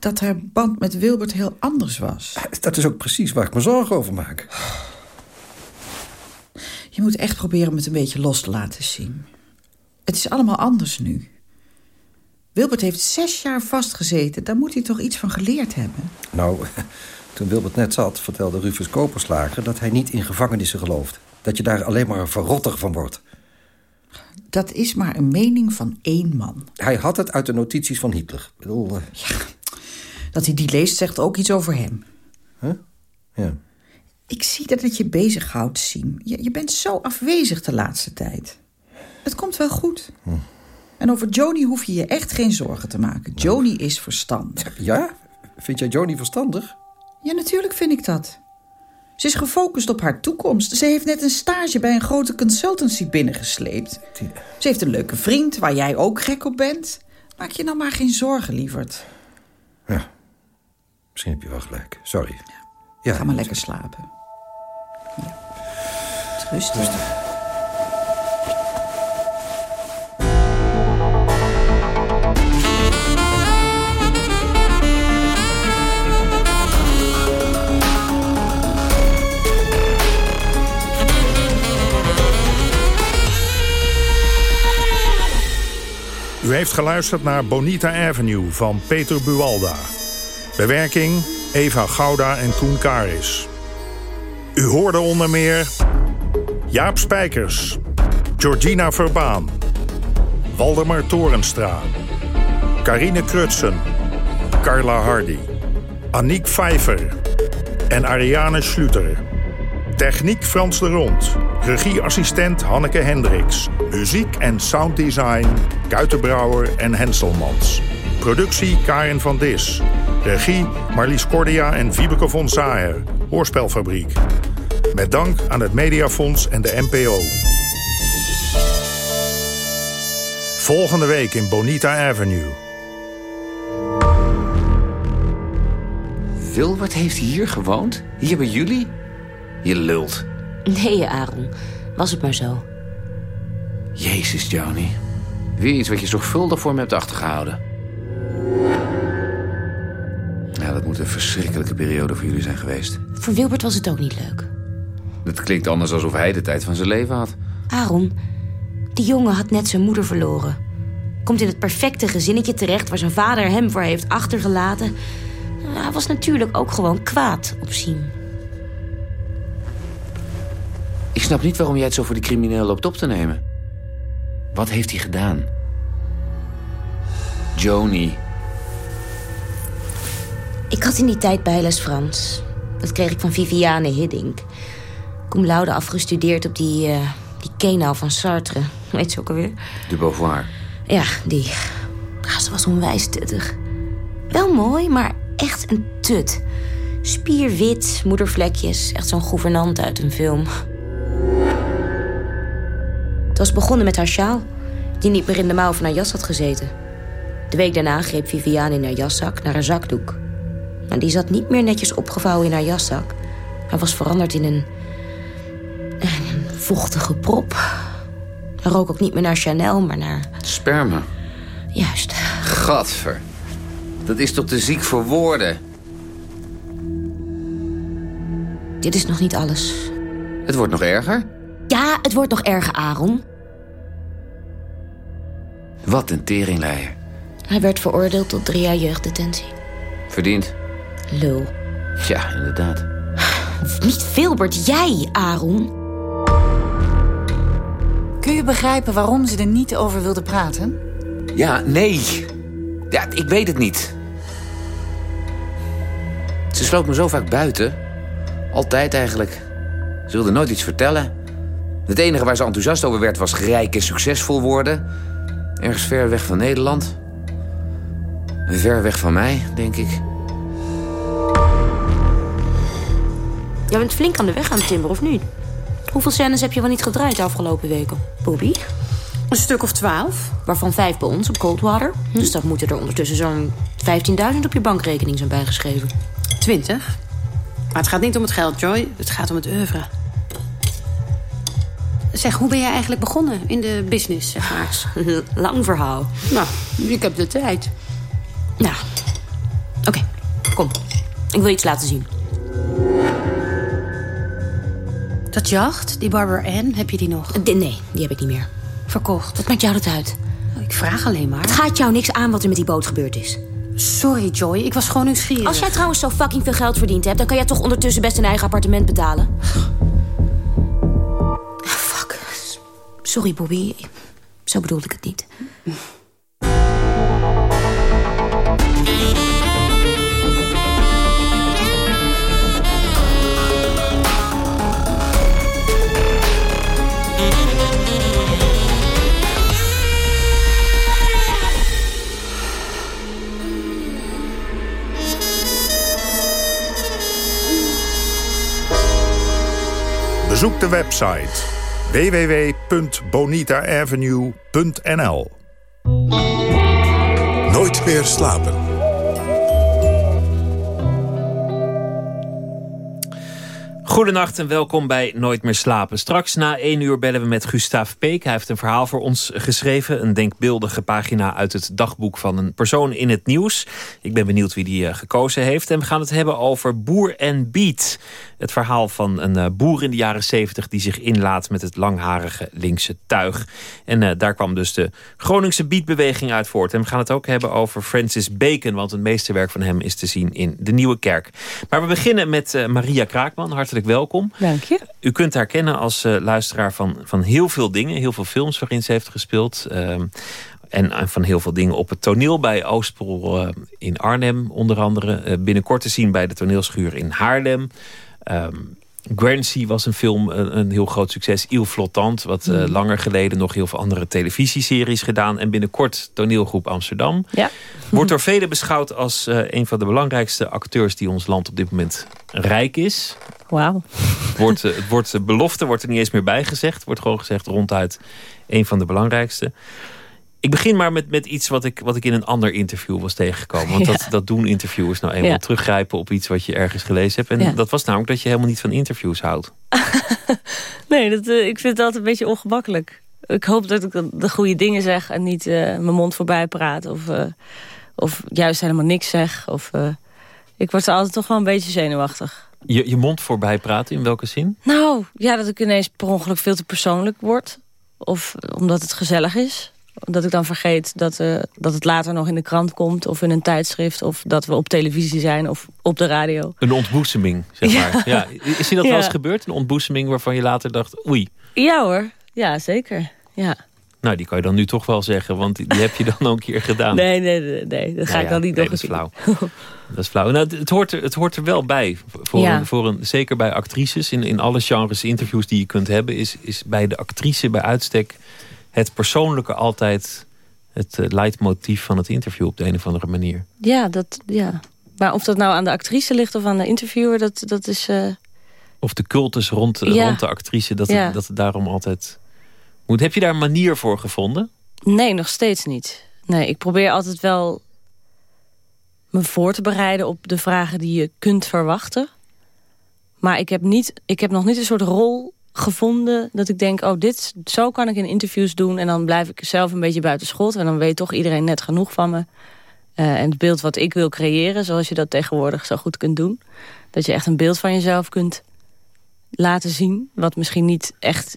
Dat haar band met Wilbert heel anders was. Dat is ook precies waar ik me zorgen over maak. Je moet echt proberen om het een beetje los te laten zien. Het is allemaal anders nu. Wilbert heeft zes jaar vastgezeten. Daar moet hij toch iets van geleerd hebben? Nou, toen Wilbert net zat, vertelde Rufus Koperslager... dat hij niet in gevangenissen gelooft. Dat je daar alleen maar verrotter van wordt. Dat is maar een mening van één man. Hij had het uit de notities van Hitler. Ik bedoel, uh... ja, dat hij die leest zegt ook iets over hem. Huh? Ja. Ik zie dat het je bezighoudt, Siem. Je, je bent zo afwezig de laatste tijd. Het komt wel goed. Hm. En over Joni hoef je je echt geen zorgen te maken. Joni is verstandig. Ja? Vind jij Joni verstandig? Ja, natuurlijk vind ik dat. Ze is gefocust op haar toekomst. Ze heeft net een stage bij een grote consultancy binnengesleept. Ze heeft een leuke vriend, waar jij ook gek op bent. Maak je nou maar geen zorgen, lieverd. Ja, misschien heb je wel gelijk. Sorry. Ja. Ja, Ga maar lekker slapen. Ja. Rustig. Rustig. U heeft geluisterd naar Bonita Avenue van Peter Bualda. Bewerking Eva Gouda en Koen Karis. U hoorde onder meer Jaap Spijkers, Georgina Verbaan, Waldemar Torenstra, Carine Krutsen, Carla Hardy, Aniek Vijver en Ariane Schluter. Techniek Frans de Rond. Regieassistent Hanneke Hendricks. Muziek en sounddesign Kuitenbrouwer en Henselmans. Productie Karin van Dis. Regie Marlies Cordia en Wiebeke von Saer. Hoorspelfabriek. Met dank aan het Mediafonds en de NPO. Volgende week in Bonita Avenue. Wilbert heeft hier gewoond? Hier bij jullie? Je lult. Nee, Aaron. Was het maar zo. Jezus, Johnny. Weer iets wat je zorgvuldig voor me hebt achtergehouden. Een verschrikkelijke periode voor jullie zijn geweest. Voor Wilbert was het ook niet leuk. Het klinkt anders alsof hij de tijd van zijn leven had. Aaron, die jongen had net zijn moeder verloren. Komt in het perfecte gezinnetje terecht waar zijn vader hem voor heeft achtergelaten. Hij was natuurlijk ook gewoon kwaad op Siem. Ik snap niet waarom jij het zo voor de crimineel loopt op te nemen. Wat heeft hij gedaan? Joni. Ik had in die tijd bijles Frans. Dat kreeg ik van Viviane Hiddink. Cum laude afgestudeerd op die, uh, die Kenau van Sartre. Weet ze ook alweer? De Beauvoir. Ja, die. Ja, ze was onwijs tuttig. Wel mooi, maar echt een tut. Spierwit, moedervlekjes. Echt zo'n gouvernant uit een film. Het was begonnen met haar sjaal, die niet meer in de mouw van haar jas had gezeten. De week daarna greep Viviane in haar jaszak naar een zakdoek. Maar die zat niet meer netjes opgevouwen in haar jaszak. Hij was veranderd in een, een vochtige prop. Hij rook ook niet meer naar Chanel, maar naar... Sperma. Juist. Gadver. Dat is toch te ziek voor woorden? Dit is nog niet alles. Het wordt nog erger? Ja, het wordt nog erger, Aaron. Wat een teringleier. Hij werd veroordeeld tot drie jaar jeugddetentie. Verdiend. Lul. Ja, inderdaad. Niet Filbert, jij, Aaron. Kun je begrijpen waarom ze er niet over wilde praten? Ja, nee. Ja, ik weet het niet. Ze sloot me zo vaak buiten. Altijd eigenlijk. Ze wilde nooit iets vertellen. Het enige waar ze enthousiast over werd was rijk en succesvol worden. Ergens ver weg van Nederland. Ver weg van mij, denk ik. Jij bent flink aan de weg aan het timberen, of niet? Hoeveel scènes heb je wel niet gedraaid de afgelopen weken, Bobby? Een stuk of twaalf. Waarvan vijf bij ons op Coldwater. Dus dat moeten er ondertussen zo'n 15.000 op je bankrekening zijn bijgeschreven. Twintig. Maar het gaat niet om het geld, Joy. Het gaat om het oeuvre. Zeg, hoe ben jij eigenlijk begonnen in de business, zeg maar? Lang verhaal. Nou, ik heb de tijd. Nou, oké. Kom. Ik wil iets laten zien. Dat jacht, die Barbara Ann, heb je die nog? nee, die heb ik niet meer. Verkocht. Wat maakt jou dat uit? Ik vraag alleen maar. Het gaat jou niks aan wat er met die boot gebeurd is. Sorry, Joy. Ik was gewoon nieuwsgierig. Als jij trouwens zo fucking veel geld verdiend hebt... dan kan jij toch ondertussen best een eigen appartement betalen? Ah, Fuck. Sorry, Bobby. Zo bedoelde ik het niet. Bezoek de website www.bonitaavenue.nl Nooit meer slapen. Goedenacht en welkom bij Nooit meer slapen. Straks na één uur bellen we met Gustav Peek. Hij heeft een verhaal voor ons geschreven. Een denkbeeldige pagina uit het dagboek van een persoon in het nieuws. Ik ben benieuwd wie die eh, gekozen heeft. En we gaan het hebben over Boer en Beat. Het verhaal van een eh, boer in de jaren zeventig... die zich inlaat met het langharige linkse tuig. En eh, daar kwam dus de Groningse beatbeweging uit voort. En we gaan het ook hebben over Francis Bacon... want het meeste werk van hem is te zien in de Nieuwe Kerk. Maar we beginnen met Maria Kraakman. Hartelijk welkom. Dank je. U kunt haar kennen als eh, luisteraar van, van heel veel dingen. Heel veel films waarin ze heeft gespeeld. Ehm, en van heel veel dingen op het toneel bij Oostpol eh, in Arnhem onder andere. Eh, binnenkort te zien bij de toneelschuur in Haarlem. Ehm Guernsey was een film, een, een heel groot succes. Il Flottant, wat eh, Mm. langer geleden nog heel veel andere televisieseries gedaan. En binnenkort toneelgroep Amsterdam. Ja. Wordt door velen beschouwd als eh, een van de belangrijkste acteurs die ons land op dit moment rijk is. Wauw. Wordt, het wordt eh, belofte, wordt er niet eens meer bij gezegd. Wordt gewoon gezegd ronduit een van de belangrijkste. Ik begin maar met, met iets wat ik, wat ik in een ander interview was tegengekomen. Want Ja. dat, dat doen interviewers nou eenmaal. Ja. Teruggrijpen op iets wat je ergens gelezen hebt. En Ja. dat was namelijk dat je helemaal niet van interviews houdt. Nee, dat, eh, ik vind het altijd een beetje ongemakkelijk. Ik hoop dat ik de goede dingen zeg en niet eh, mijn mond voorbij praat. Of, eh, of juist helemaal niks zeg. Of, ik word er altijd toch wel een beetje zenuwachtig. Je, je mond voorbij praten, in welke zin? Nou, ja, dat ik ineens per ongeluk veel te persoonlijk word. Of omdat het gezellig is. Dat ik dan vergeet dat, eh, dat het later nog in de krant komt. Of in een tijdschrift. Of dat we op televisie zijn. Of op de radio. Een ontboezeming, zeg maar. Ja. Is je dat Ja. wel eens gebeurd? Een ontboezeming waarvan je later dacht... oei, Ja hoor. Ja, zeker. Ja. nou die kan je dan nu toch wel zeggen. Want die, heb je dan ook een keer gedaan. Nee, nee, nee, nee. Dat ga Nou ik dan niet nee, nog dat is eens flauw. Dat is flauw. Nou, het, het hoort er, het hoort er wel bij. Voor, Ja. een, voor een, zeker bij actrices. In, in alle genres interviews die je kunt hebben... is, is bij de actrice bij uitstek het persoonlijke altijd... het eh, leidmotief van het interview op de een of andere manier. Ja, dat, ja. Maar of dat nou aan de actrice ligt of aan de interviewer, dat, dat is... eh, Of de cultus rond, Ja. rond de actrice, dat, Ja. het, dat het daarom altijd moet. Heb je daar een manier voor gevonden? Nee, nog steeds niet. Nee, ik probeer altijd wel me voor te bereiden op de vragen die je kunt verwachten. Maar ik heb, niet, ik heb nog niet een soort rol gevonden dat ik denk... oh, dit, zo kan ik in interviews doen... en dan blijf ik zelf een beetje buiten schot... en dan weet toch iedereen net genoeg van me. Eh, en het beeld wat ik wil creëren, zoals je dat tegenwoordig zo goed kunt doen... dat je echt een beeld van jezelf kunt laten zien... wat misschien niet echt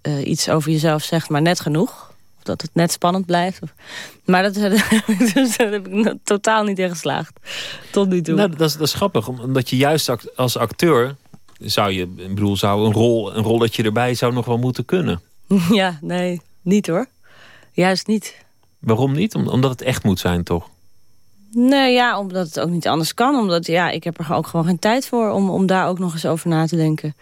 eh, iets over jezelf zegt, maar net genoeg. Of dat het net spannend blijft. Maar dat, daar heb ik totaal niet in geslaagd. Tot nu toe. Nou, dat, is, dat is grappig, om- omdat je juist als acteur... zou je, ik bedoel, zou een, rol, een rolletje erbij zou nog wel moeten kunnen. Ja, nee, niet hoor. Juist niet. Waarom niet? Om- omdat het echt moet zijn, toch? Nee, ja, omdat het ook niet anders kan. Omdat, ja, ik heb er ook gewoon geen tijd voor om, om daar ook nog eens over na te denken.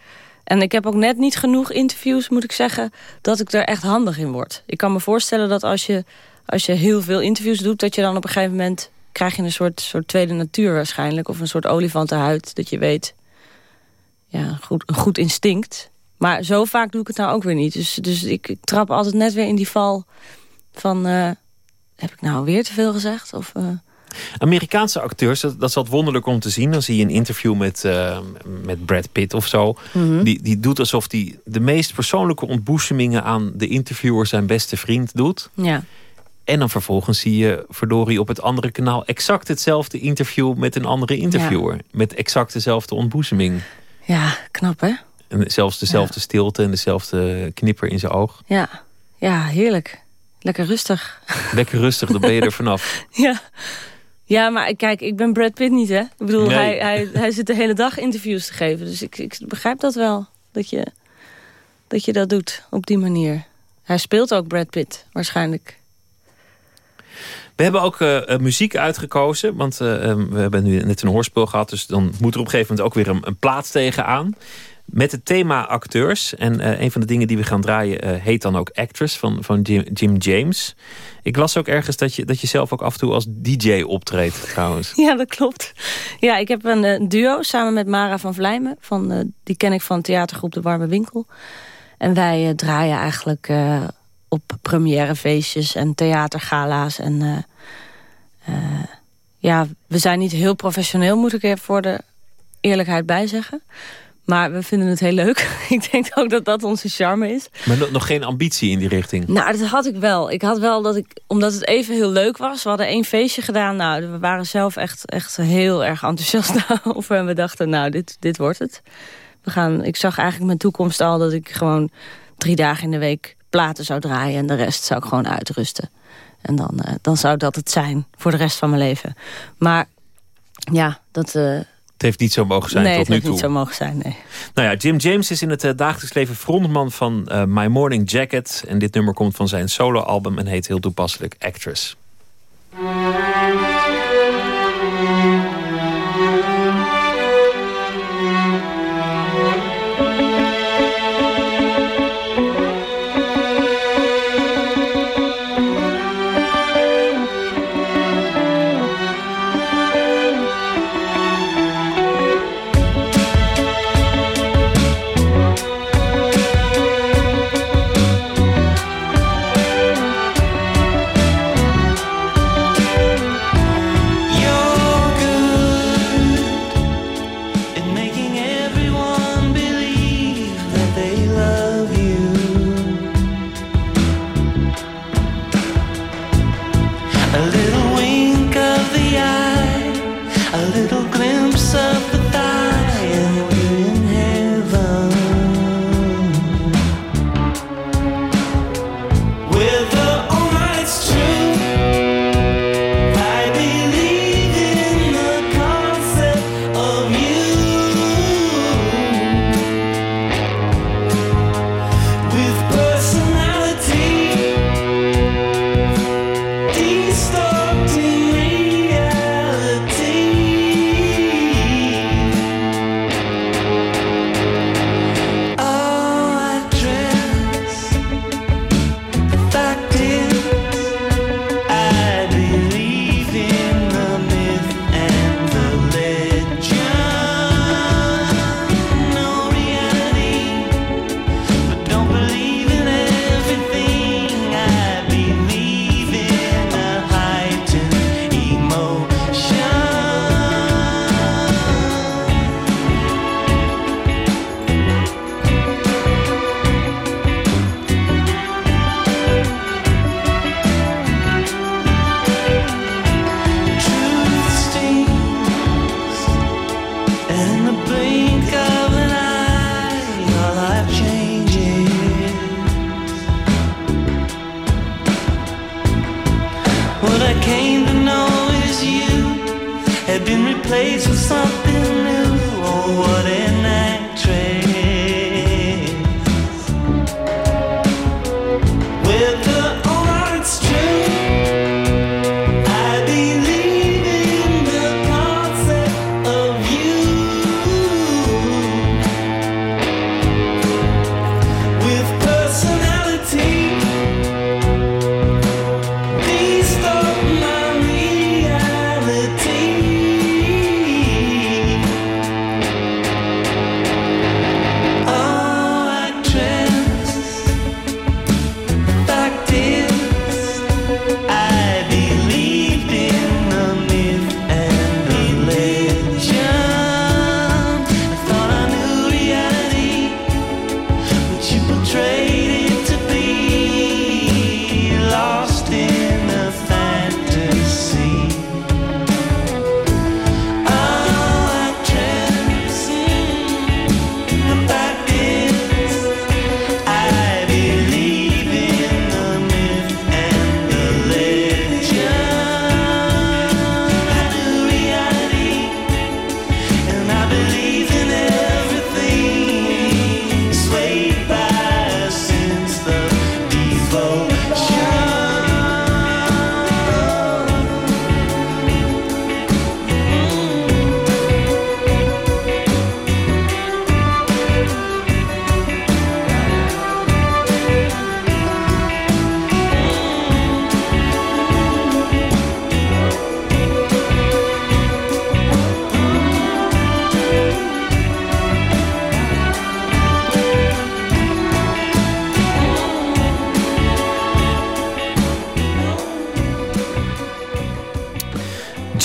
En ik heb ook net niet genoeg interviews, moet ik zeggen, dat ik er echt handig in word. Ik kan me voorstellen dat als je, als je heel veel interviews doet, dat je dan op een gegeven moment krijg je een soort, soort tweede natuur waarschijnlijk. Of een soort olifantenhuid, dat je weet, ja, goed, een goed instinct. Maar zo vaak doe ik het nou ook weer niet. Dus, dus ik, ik trap altijd net weer in die val van, eh, heb ik nou weer te veel gezegd? Of... eh, Amerikaanse acteurs, dat, dat is wat wonderlijk om te zien. Dan zie je een interview met, eh, met Brad Pitt of zo. Mhm. die, die doet alsof hij de meest persoonlijke ontboezemingen... aan de interviewer zijn beste vriend doet. Ja. En dan vervolgens zie je verdorie op het andere kanaal... exact hetzelfde interview met een andere interviewer. Met exact dezelfde ontboezeming. Ja, knap hè? En zelfs dezelfde stilte en dezelfde knipper in zijn oog. Ja. Ja, heerlijk. Lekker rustig. Lekker rustig, dan ben je er vanaf. ja. Ja, maar kijk, ik ben Brad Pitt niet, hè? Ik bedoel, Nee. hij, hij, hij zit de hele dag interviews te geven. Dus ik, ik begrijp dat wel, dat je, dat je dat doet op die manier. Hij speelt ook Brad Pitt, waarschijnlijk. We hebben ook eh, eh, muziek uitgekozen. Want eh, ehm, we hebben nu net een hoorspel gehad. Dus dan moet er op een gegeven moment ook weer een, een plaats tegenaan. Met het thema acteurs. En een van de dingen die we gaan draaien heet dan ook Actress van, van Jim, James. Ik las ook ergens dat je, dat je zelf ook af en toe als DJ optreedt trouwens. Ja, dat klopt. Ja, ik heb een duo samen met Mara van Vlijmen. Van, die ken ik van theatergroep De Warme Winkel. En wij draaien eigenlijk op premièrefeestjes en theatergala's. En eh, eh, ja, we zijn niet heel professioneel, moet ik er voor de eerlijkheid bij zeggen. Maar we vinden het heel leuk. ik denk ook dat dat onze charme is. Maar no- nog geen ambitie in die richting. Nou, dat had ik wel. Ik had wel dat ik, omdat het even heel leuk was. We hadden één feestje gedaan. Nou, we waren zelf echt, echt heel erg enthousiast daarover. En we dachten, nou, dit, dit wordt het. We gaan, ik zag eigenlijk mijn toekomst al dat ik gewoon drie dagen in de week platen zou draaien. En de rest zou ik gewoon uitrusten. En dan, eh, dan zou dat het zijn voor de rest van mijn leven. Maar ja, dat... eh, Het heeft niet zo mogen zijn nee, tot het nu heeft toe. niet zo mogen zijn, nee. Nou ja, Jim James is in het eh, dagelijks leven frontman van My Morning Jacket. En dit nummer komt van zijn soloalbum en heet heel toepasselijk Actress.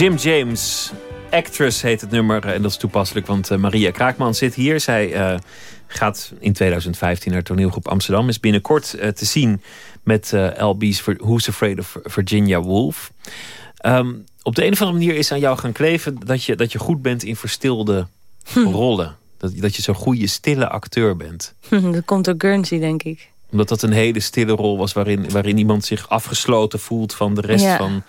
Jim James, Actress heet het nummer. En dat is toepasselijk, want eh, Maria Kraakman zit hier. Zij uh, gaat in 2015 naar toneelgroep Amsterdam. Is binnenkort uh, te zien met LB's Who's Afraid of Virginia Woolf. Um, op de een of andere manier is aan jou gaan kleven... dat je, dat je goed bent in verstilde hm. rollen. Dat, dat je zo'n goede, stille acteur bent. Dat komt door Guernsey, denk ik. Omdat dat een hele stille rol was... waarin, waarin iemand zich afgesloten voelt van de rest van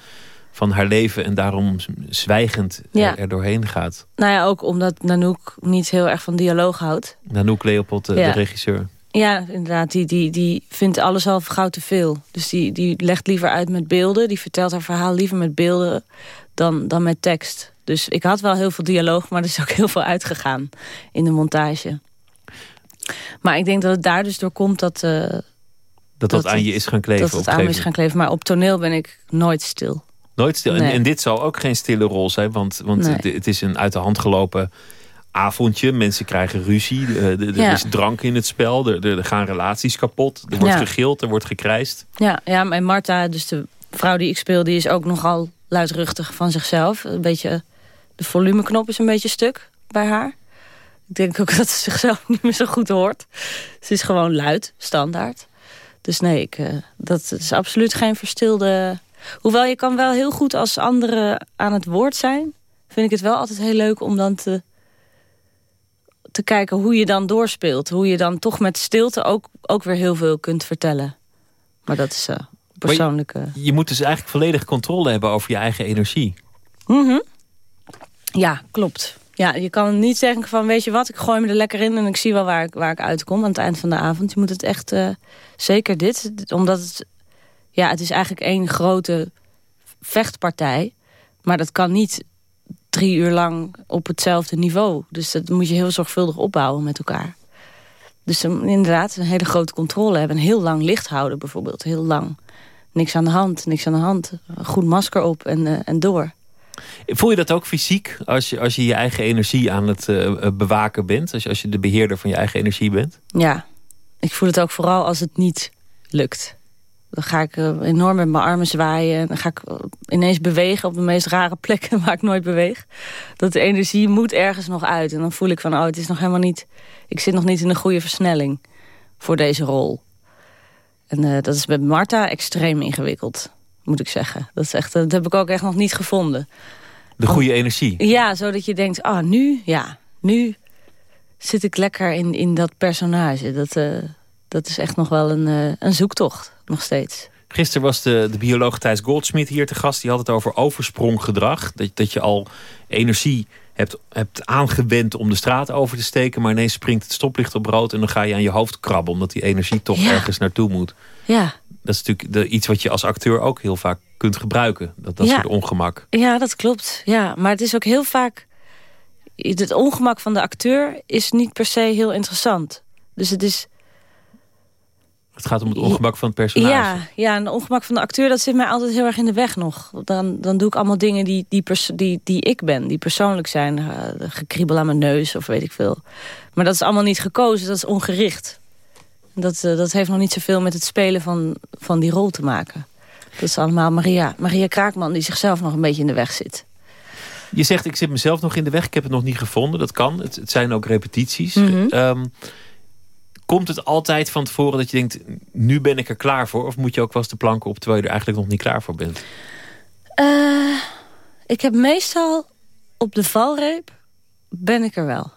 van haar leven en daarom zwijgend er, doorheen gaat. Nou ja, ook omdat Nanook niet heel erg van dialoog houdt. Nanook Leopold, de, de regisseur. Ja, inderdaad. Die, die, die vindt alles al gauw te veel. Dus die, die legt liever uit met beelden. Die vertelt haar verhaal liever met beelden dan, dan met tekst. Dus ik had wel heel veel dialoog, maar er is ook heel veel uitgegaan in de montage. Maar ik denk dat het daar dus door komt dat... Uh, dat dat, aan je is gaan kleven. Dat het aan me is gaan kleven. Maar op toneel ben ik nooit stil. Nooit stil. En, en, dit zal ook geen stille rol zijn, want, want het, het, is een uit de hand gelopen avondje. Mensen krijgen ruzie. Er, is drank in het spel. Er, er gaan relaties kapot. Er wordt gegild, er wordt gekrijsd. Ja, ja, en Marta, dus de vrouw die ik speel, die is ook nogal luidruchtig van zichzelf. Een beetje, de volumeknop is een beetje stuk bij haar. Ik denk ook dat ze zichzelf niet meer zo goed hoort. Ze is gewoon luid, standaard. Dus nee, ik, uh, dat is absoluut geen verstilde Hoewel je kan wel heel goed als anderen aan het woord zijn... vind ik het wel altijd heel leuk om dan te, te kijken hoe je dan doorspeelt. Hoe je dan toch met stilte ook, ook weer heel veel kunt vertellen. Maar dat is uh, persoonlijke... Je, je, moet dus eigenlijk volledig controle hebben over je eigen energie. Mm Ja, klopt. Ja, je kan niet zeggen van, weet je wat, ik gooi me er lekker in... en ik zie wel waar ik, waar ik uitkom aan het eind van de avond. Je moet het echt, uh, zeker dit, omdat het ja, het is eigenlijk één grote vechtpartij. Maar dat kan niet drie uur lang op hetzelfde niveau. Dus dat moet je heel zorgvuldig opbouwen met elkaar. Dus inderdaad, een hele grote controle hebben. heel lang licht houden bijvoorbeeld. Heel lang. Niks aan de hand, niks aan de hand. Goed masker op en, uh, en door. Voel je dat ook fysiek als je als je, je eigen energie aan het uh, bewaken bent? Als je, als je de beheerder van je eigen energie bent? Ja, ik voel het ook vooral als het niet lukt. Dan ga ik eh, enorm met mijn armen zwaaien. En dan ga ik eh, ineens bewegen op de meest rare plekken waar ik nooit beweeg. Dat de energie moet ergens nog uit. En dan voel ik van, oh, het is nog helemaal niet... Ik zit nog niet in de goede versnelling voor deze rol. En uh, dat is met Marta extreem ingewikkeld, moet ik zeggen. Dat, is echt, dat heb ik ook echt nog niet gevonden. De goede energie? Ja, zodat je denkt, ah, oh, nu, ja, nu zit ik lekker in, in dat personage. Dat, uh, dat is echt nog wel een, uh, een zoektocht nog steeds. Gisteren was de, de bioloog Thijs Goldsmith hier te gast. Die had het over overspronggedrag. Dat, dat je al energie hebt, hebt aangewend om de straat over te steken... maar ineens springt het stoplicht op rood... en dan ga je aan je hoofd krabben... omdat die energie toch ergens naartoe moet. Ja. Dat is natuurlijk de, iets wat je als acteur ook heel vaak kunt gebruiken. Dat, dat soort ongemak. Ja, dat klopt. Ja, maar het is ook heel vaak... Het ongemak van de acteur is niet per se heel interessant. Dus het is het gaat om het ongemak van het personage. Ja, ja, en het ongemak van de acteur, dat zit mij altijd heel erg in de weg nog. Dan, dan doe ik allemaal dingen die, die, die, die ik ben, die persoonlijk zijn. Uh, gekriebel aan mijn neus of weet ik veel. Maar dat is allemaal niet gekozen, dat is ongericht. Dat, uh, dat heeft nog niet zoveel met het spelen van, van die rol te maken. Dat is allemaal Maria, Maria Kraakman die zichzelf nog een beetje in de weg zit. Je zegt, ik zit mezelf nog in de weg. Ik heb het nog niet gevonden. Dat kan. Het, het zijn ook repetities. Mm Komt het altijd van tevoren dat je denkt, nu ben ik er klaar voor? Of moet je ook wel eens de planken op terwijl je er eigenlijk nog niet klaar voor bent? Uh, ik heb meestal op de valreep ben ik er wel.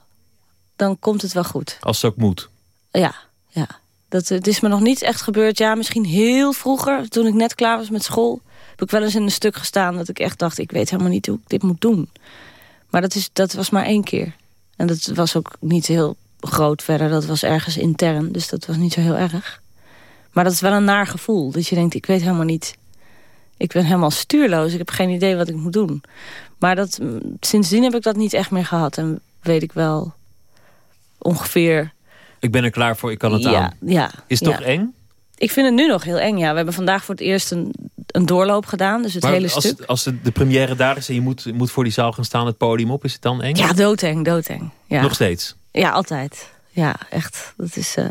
Dan komt het wel goed. Als het ook moet? Ja, ja. Dat, het is me nog niet echt gebeurd. Ja, misschien heel vroeger, toen ik net klaar was met school... heb ik wel eens in een stuk gestaan dat ik echt dacht... ik weet helemaal niet hoe ik dit moet doen. Maar dat, is, dat was maar één keer. En dat was ook niet heel groot verder. Dat was ergens intern, dus dat was niet zo heel erg. Maar dat is wel een naar gevoel. Dat je denkt, ik weet helemaal niet... Ik ben helemaal stuurloos. Ik heb geen idee wat ik moet doen. Maar dat, sindsdien heb ik dat niet echt meer gehad. En weet ik wel ongeveer... Ik ben er klaar voor, ik kan het ja, aan. Ja, Is het toch eng? Ik vind het nu nog heel eng, ja. We hebben vandaag voor het eerst een, een doorloop gedaan. Dus het maar hele als, stuk. Als de, de première daar is en je moet, moet voor die zaal gaan staan... het podium op, is het dan eng? Ja, doodeng, doodeng. Ja. Nog steeds? Ja, altijd. Ja, echt. Dat is, uh...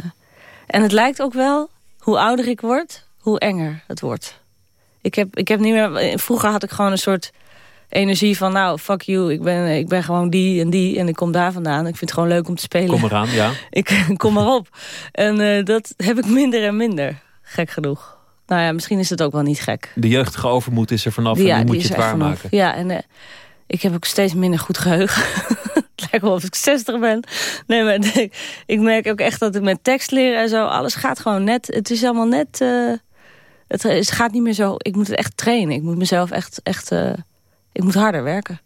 En het lijkt ook wel, hoe ouder ik word, hoe enger het wordt. Ik heb, ik heb niet meer... Vroeger had ik gewoon een soort energie van... nou, fuck you, ik ben, ik ben gewoon die en die en ik kom daar vandaan. Ik vind het gewoon leuk om te spelen. Kom eraan, ja. ik kom maar op. En eh, dat heb ik minder en minder, gek genoeg. Nou ja, misschien is het ook wel niet gek. De jeugdige overmoed is er vanaf Ja, en nu die moet je het waarmaken. Ja, en eh, ik heb ook steeds minder goed geheugen. het lijkt wel of ik 60 ben. Nee, maar ik, ik merk ook echt dat ik met tekst leren en zo... alles gaat gewoon net... Het is allemaal net... eh, het, het gaat niet meer zo... Ik moet het echt trainen. Ik moet mezelf echt... echt eh, ik moet harder werken.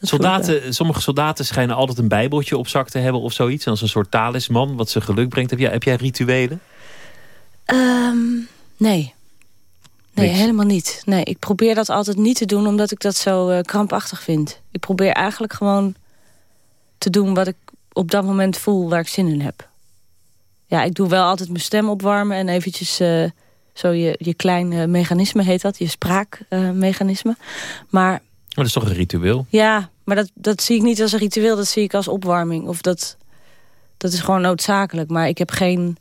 Dat. Soldaten, sommige soldaten schijnen altijd een bijbeltje op zak te hebben of zoiets. Als een soort talisman wat ze geluk brengt. Heb jij, heb jij rituelen? Ehm, nee. Nee, Niks. helemaal niet. Nee, ik probeer dat altijd niet te doen omdat ik dat zo eh, krampachtig vind. Ik probeer eigenlijk gewoon te doen wat ik op dat moment voel waar ik zin in heb. Ja, ik doe wel altijd mijn stem opwarmen en eventjes eh, zo je, je klein eh, mechanisme heet dat, je spraakmechanisme. maar Maar dat is toch een ritueel? ja, maar dat, dat zie ik niet als een ritueel, dat zie ik als opwarming. Of dat, dat is gewoon noodzakelijk. Maar ik heb geen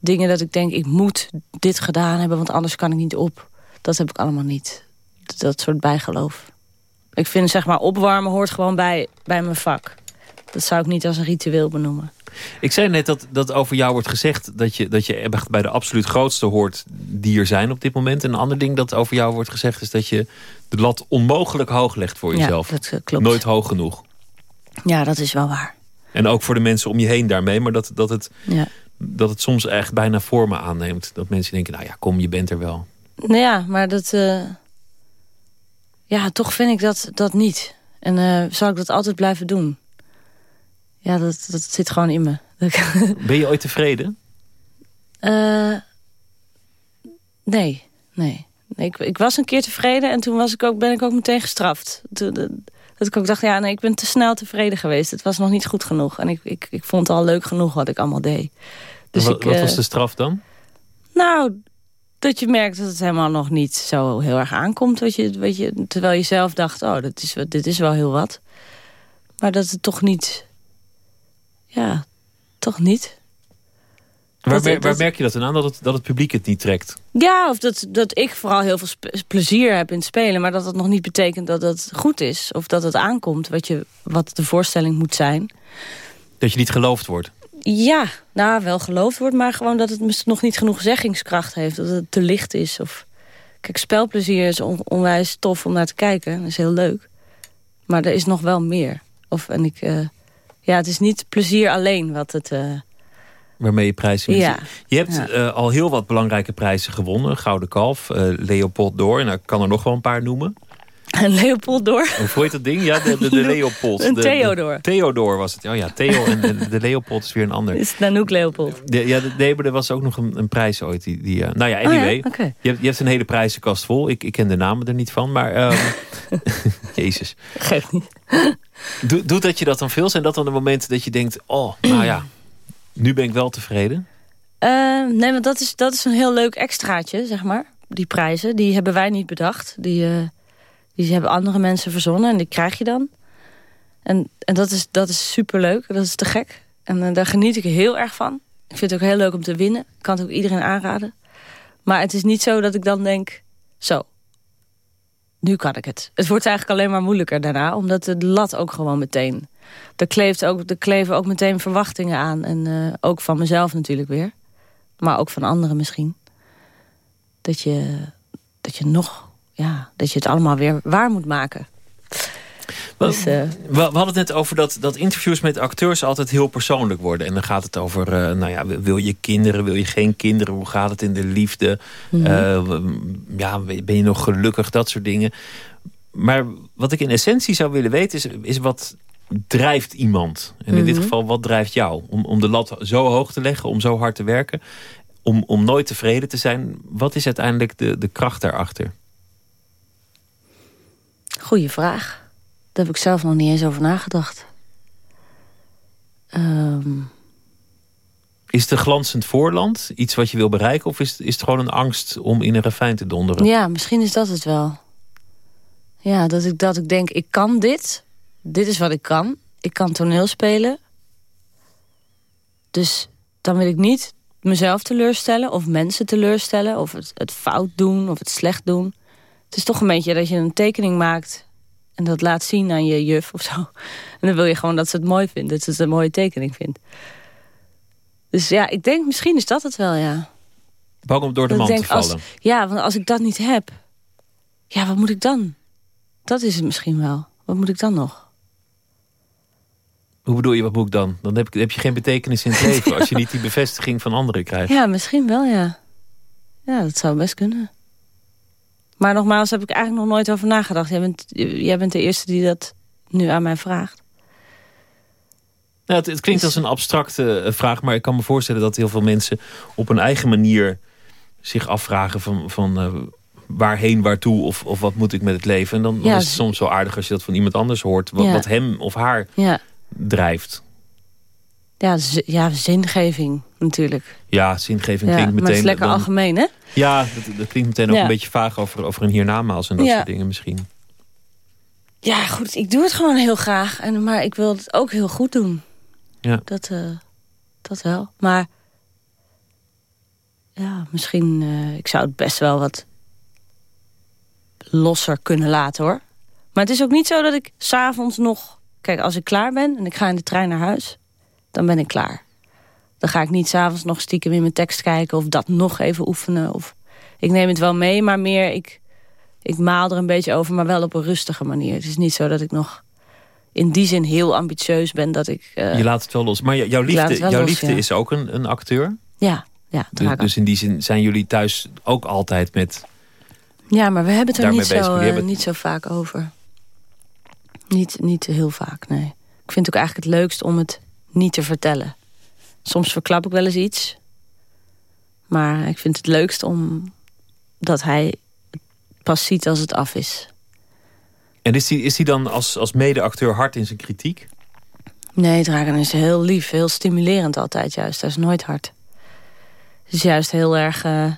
dingen dat ik denk, ik moet dit gedaan hebben... want anders kan ik niet op. Dat heb ik allemaal niet. Dat, soort bijgeloof. Ik vind, zeg maar, opwarmen hoort gewoon bij, bij mijn vak. Dat zou ik niet als een ritueel benoemen. Ik zei net dat, dat over jou wordt gezegd dat je, dat je echt bij de absoluut grootste hoort die er zijn op dit moment. En een ander ding dat over jou wordt gezegd is dat je de lat onmogelijk hoog legt voor Ja, jezelf. dat, eh, klopt. Nooit hoog genoeg. Ja, dat is wel waar. En ook voor de mensen om je heen daarmee. Maar dat, dat, het, Ja. dat het soms echt bijna vormen aanneemt. Dat mensen denken, nou ja, kom, je bent er wel. Nou ja, maar dat... eh, ja, toch vind ik dat, dat niet. En eh zal ik dat altijd blijven doen. Ja, dat, dat zit gewoon in me. Ben je ooit tevreden? Eh, nee, nee. nee ik, ik was een keer tevreden en toen was ik ook, ben ik ook meteen gestraft. Toen, dat, ik ook dacht, ja, nee, ik ben te snel tevreden geweest. Het was nog niet goed genoeg. En ik, ik, ik vond het al leuk genoeg wat ik allemaal deed. Dus wat ik, wat was de straf dan? Nou, dat je merkt dat het helemaal nog niet zo heel erg aankomt. Wat je, wat je, terwijl je zelf dacht, oh, dat is, dit is wel heel wat. Maar dat het toch niet... Ja, toch niet. Waar, dat- waar merk je dat dan aan? Dat het, dat het publiek het niet trekt? Ja, of dat, dat ik vooral heel veel plezier heb in het spelen... maar dat dat nog niet betekent dat het goed is. Of dat het aankomt wat, je, wat de voorstelling moet zijn. Dat je niet geloofd wordt? Ja, nou, wel geloofd wordt... maar gewoon dat het nog niet genoeg zeggingskracht heeft. Dat het te licht is. Of... Kijk, spelplezier is on- onwijs tof om naar te kijken. Dat is heel leuk. Maar er is nog wel meer. Of, en ik, eh, ja, het is niet plezier alleen wat het... eh, Waarmee je prijzen wint. Ja. Je hebt Ja. eh, al heel wat belangrijke prijzen gewonnen. Gouden Kalf, Leopold Door. En ik kan er nog wel een paar noemen. en Leopold door. Of hoe heet dat ding? Ja, de, de, de Leopold. Een De- Theodor. Theodor was het. Oh ja, Theo en de, de Leopold is weer een ander. Is het Nanook Leopold? Ja, de, nee, maar er was ook nog een, een prijs ooit. Die, die, eh, nou ja, Oh ja, anyway. je, hebt, je hebt een hele prijzenkast vol. Ik, ik ken de namen er niet van, maar... ehm, Jezus. Geeft niet. Doe- Doet dat je dat dan veel? Zijn dat dan de momenten dat je denkt... Oh, nou ja, nu ben ik wel tevreden? Eh, nee, want dat is, dat is een heel leuk extraatje, zeg maar. Die prijzen, die hebben wij niet bedacht. Die, eh, die hebben andere mensen verzonnen en die krijg je dan. En, en dat is, dat is superleuk, dat is te gek. En eh, daar geniet ik heel erg van. Ik vind het ook heel leuk om te winnen. Ik kan het ook iedereen aanraden. Maar het is niet zo dat ik dan denk... Zo, nu kan ik het. Het wordt eigenlijk alleen maar moeilijker daarna. Omdat de lat ook gewoon meteen... Er, kleeft ook, er kleven ook meteen verwachtingen aan. En eh, ook van mezelf natuurlijk weer. Maar ook van anderen misschien. Dat je, dat je nog... Ja, dat je het allemaal weer waar moet maken. We, Dus, eh, we, we hadden het net over dat, dat interviews met acteurs altijd heel persoonlijk worden. En dan gaat het over, eh, nou ja, wil je kinderen, wil je geen kinderen? Hoe gaat het in de liefde? Mhm. Eh, ja, ben je nog gelukkig? Dat soort dingen. Maar wat ik in essentie zou willen weten is, is wat drijft iemand? En in dit Mhm. geval, wat drijft jou? Om, om de lat zo hoog te leggen, om zo hard te werken... Om, om nooit tevreden te zijn. Wat is uiteindelijk de, de kracht daarachter? Goeie vraag. Daar heb ik zelf nog niet eens over nagedacht. Ehm, Is het een glanzend voorland? Iets wat je wil bereiken? Of is het, is het gewoon een angst om in een ravijn te donderen? ja, misschien is dat het wel. Ja, dat ik, dat ik denk, ik kan dit. Dit is wat ik kan. Ik kan toneel spelen. Dus dan wil ik niet mezelf teleurstellen... of mensen teleurstellen... of het, het fout doen of het slecht doen. Het is toch een beetje dat je een tekening maakt... En dat laat zien aan je juf of zo. En dan wil je gewoon dat ze het mooi vindt. Dat ze het een mooie tekening vindt. Dus ja, ik denk misschien is dat het wel, ja. Bang om door de man te denk, als- vallen. ja, want als ik dat niet heb... Ja, wat moet ik dan? Dat is het misschien wel. Wat moet ik dan nog? Hoe bedoel je, wat moet ik dan? Dan heb, ik- heb je geen betekenis in het leven... als je niet die bevestiging van anderen krijgt. Ja, misschien wel, ja. Ja, dat zou best kunnen. Maar nogmaals, heb ik eigenlijk nog nooit over nagedacht. Jij bent, jij bent de eerste die dat nu aan mij vraagt. Nou, het, het klinkt als een abstracte eh, vraag, maar ik kan me voorstellen dat heel veel mensen op een eigen manier zich afvragen van, van eh, waarheen, waartoe of, of wat moet ik met het leven. En dan, dan Ja, is het soms wel aardig als je dat van iemand anders hoort, wat, Ja. wat hem of haar Ja, drijft. Ja, ja zingeving natuurlijk. Ja, zingeving Ja, klinkt maar meteen... het is lekker dan- algemeen, hè? Ja, dat, dat klinkt meteen ook Ja. een beetje vaag over, over een hiernamaals en dat Ja. soort dingen misschien. Ja, goed, ik doe het gewoon heel graag. En, maar ik wil het ook heel goed doen. Ja. Dat, eh, dat wel. Maar ja, misschien... eh, ik zou het best wel wat losser kunnen laten, hoor. Maar het is ook niet zo dat ik s'avonds nog... Kijk, als ik klaar ben en ik ga in de trein naar huis... dan ben ik klaar. Dan ga ik niet s'avonds nog stiekem in mijn tekst kijken... of dat nog even oefenen. Of, ik neem het wel mee, maar meer... Ik, ik maal er een beetje over, maar wel op een rustige manier. Het is niet zo dat ik nog in die zin heel ambitieus ben... dat ik... eh, je laat het wel los. Maar jouw liefde, jouw los, liefde ja. is ook een, een acteur. Ja, ja, Dus, dus in die zin zijn jullie thuis ook altijd met... ja, maar we hebben het er niet zo, eh, niet zo vaak over. Niet, niet heel vaak, nee. Ik vind het ook eigenlijk het leukst om het niet te vertellen. Soms verklap ik wel eens iets. Maar ik vind het leukst om dat hij het pas ziet als het af is. En is die, is die dan als, als mede-acteur hard in zijn kritiek? Nee, Dragan is heel lief, heel stimulerend altijd juist. Hij is nooit hard. Het is juist heel erg... eh,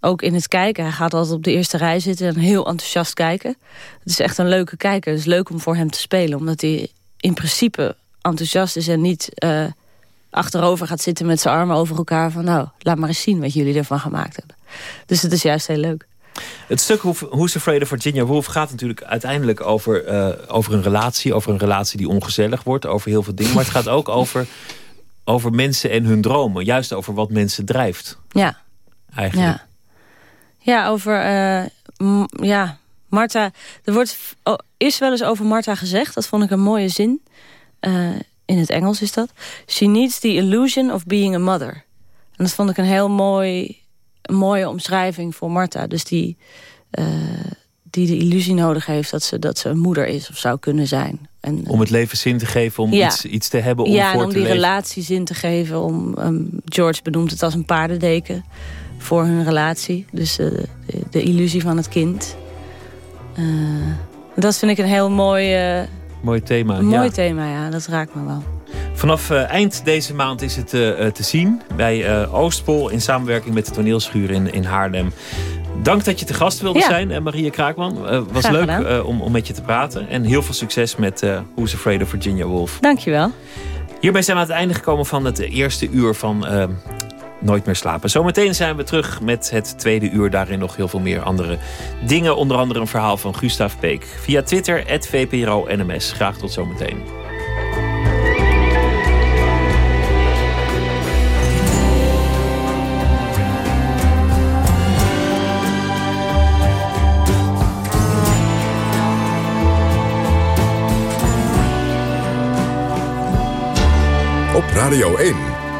ook in het kijken. Hij gaat altijd op de eerste rij zitten en heel enthousiast kijken. Het is echt een leuke kijker. Het is leuk om voor hem te spelen. Omdat hij in principe enthousiast is en niet eh, achterover gaat zitten met zijn armen over elkaar. Van nou, laat maar eens zien wat jullie ervan gemaakt hebben. Dus het is juist heel leuk. Het stuk Who- Who's Afraid of Virginia Woolf gaat natuurlijk uiteindelijk over, eh, over een relatie. Over een relatie die ongezellig wordt. Over heel veel dingen. Maar het gaat ook over, over mensen en hun dromen. Juist over wat mensen drijft. Ja. Eigenlijk. Ja, ja over... eh, ja, Marta... Er wordt, oh, is wel eens over Marta gezegd. Dat vond ik een mooie zin. Eh, in het Engels is dat. She needs the illusion of being a mother. En dat vond ik een heel mooi, een mooie omschrijving voor Marta. Dus die, eh, die de illusie nodig heeft dat ze, dat ze een moeder is of zou kunnen zijn. En, Om het leven zin te geven. Om Ja. iets, iets te hebben om ja, en voor om te die leven. relatie zin te geven. Om, ehm, George benoemt het als een paardendeken voor hun relatie. Dus eh, de, de illusie van het kind. Eh, dat vind ik een heel mooi, eh, Mooi thema. een ja. mooi thema. Ja, dat raakt me wel. Vanaf eh, eind deze maand is het eh, eh, te zien bij eh, Oostpol in samenwerking met de toneelschuur in, in Haarlem. Dank dat je te gast wilde Ja. zijn, Maria Kraakman. Eh was Graag leuk om, om met je te praten. En heel veel succes met Who's Afraid of Virginia Woolf. Dankjewel. Hierbij zijn we aan het einde gekomen van het eerste uur van Nooit meer slapen. Zometeen zijn we terug met het tweede uur. Daarin nog heel veel meer andere dingen. Onder andere een verhaal van Gustav Peek. Via Twitter, @vpro_nms. Graag tot zometeen. Op Radio 1,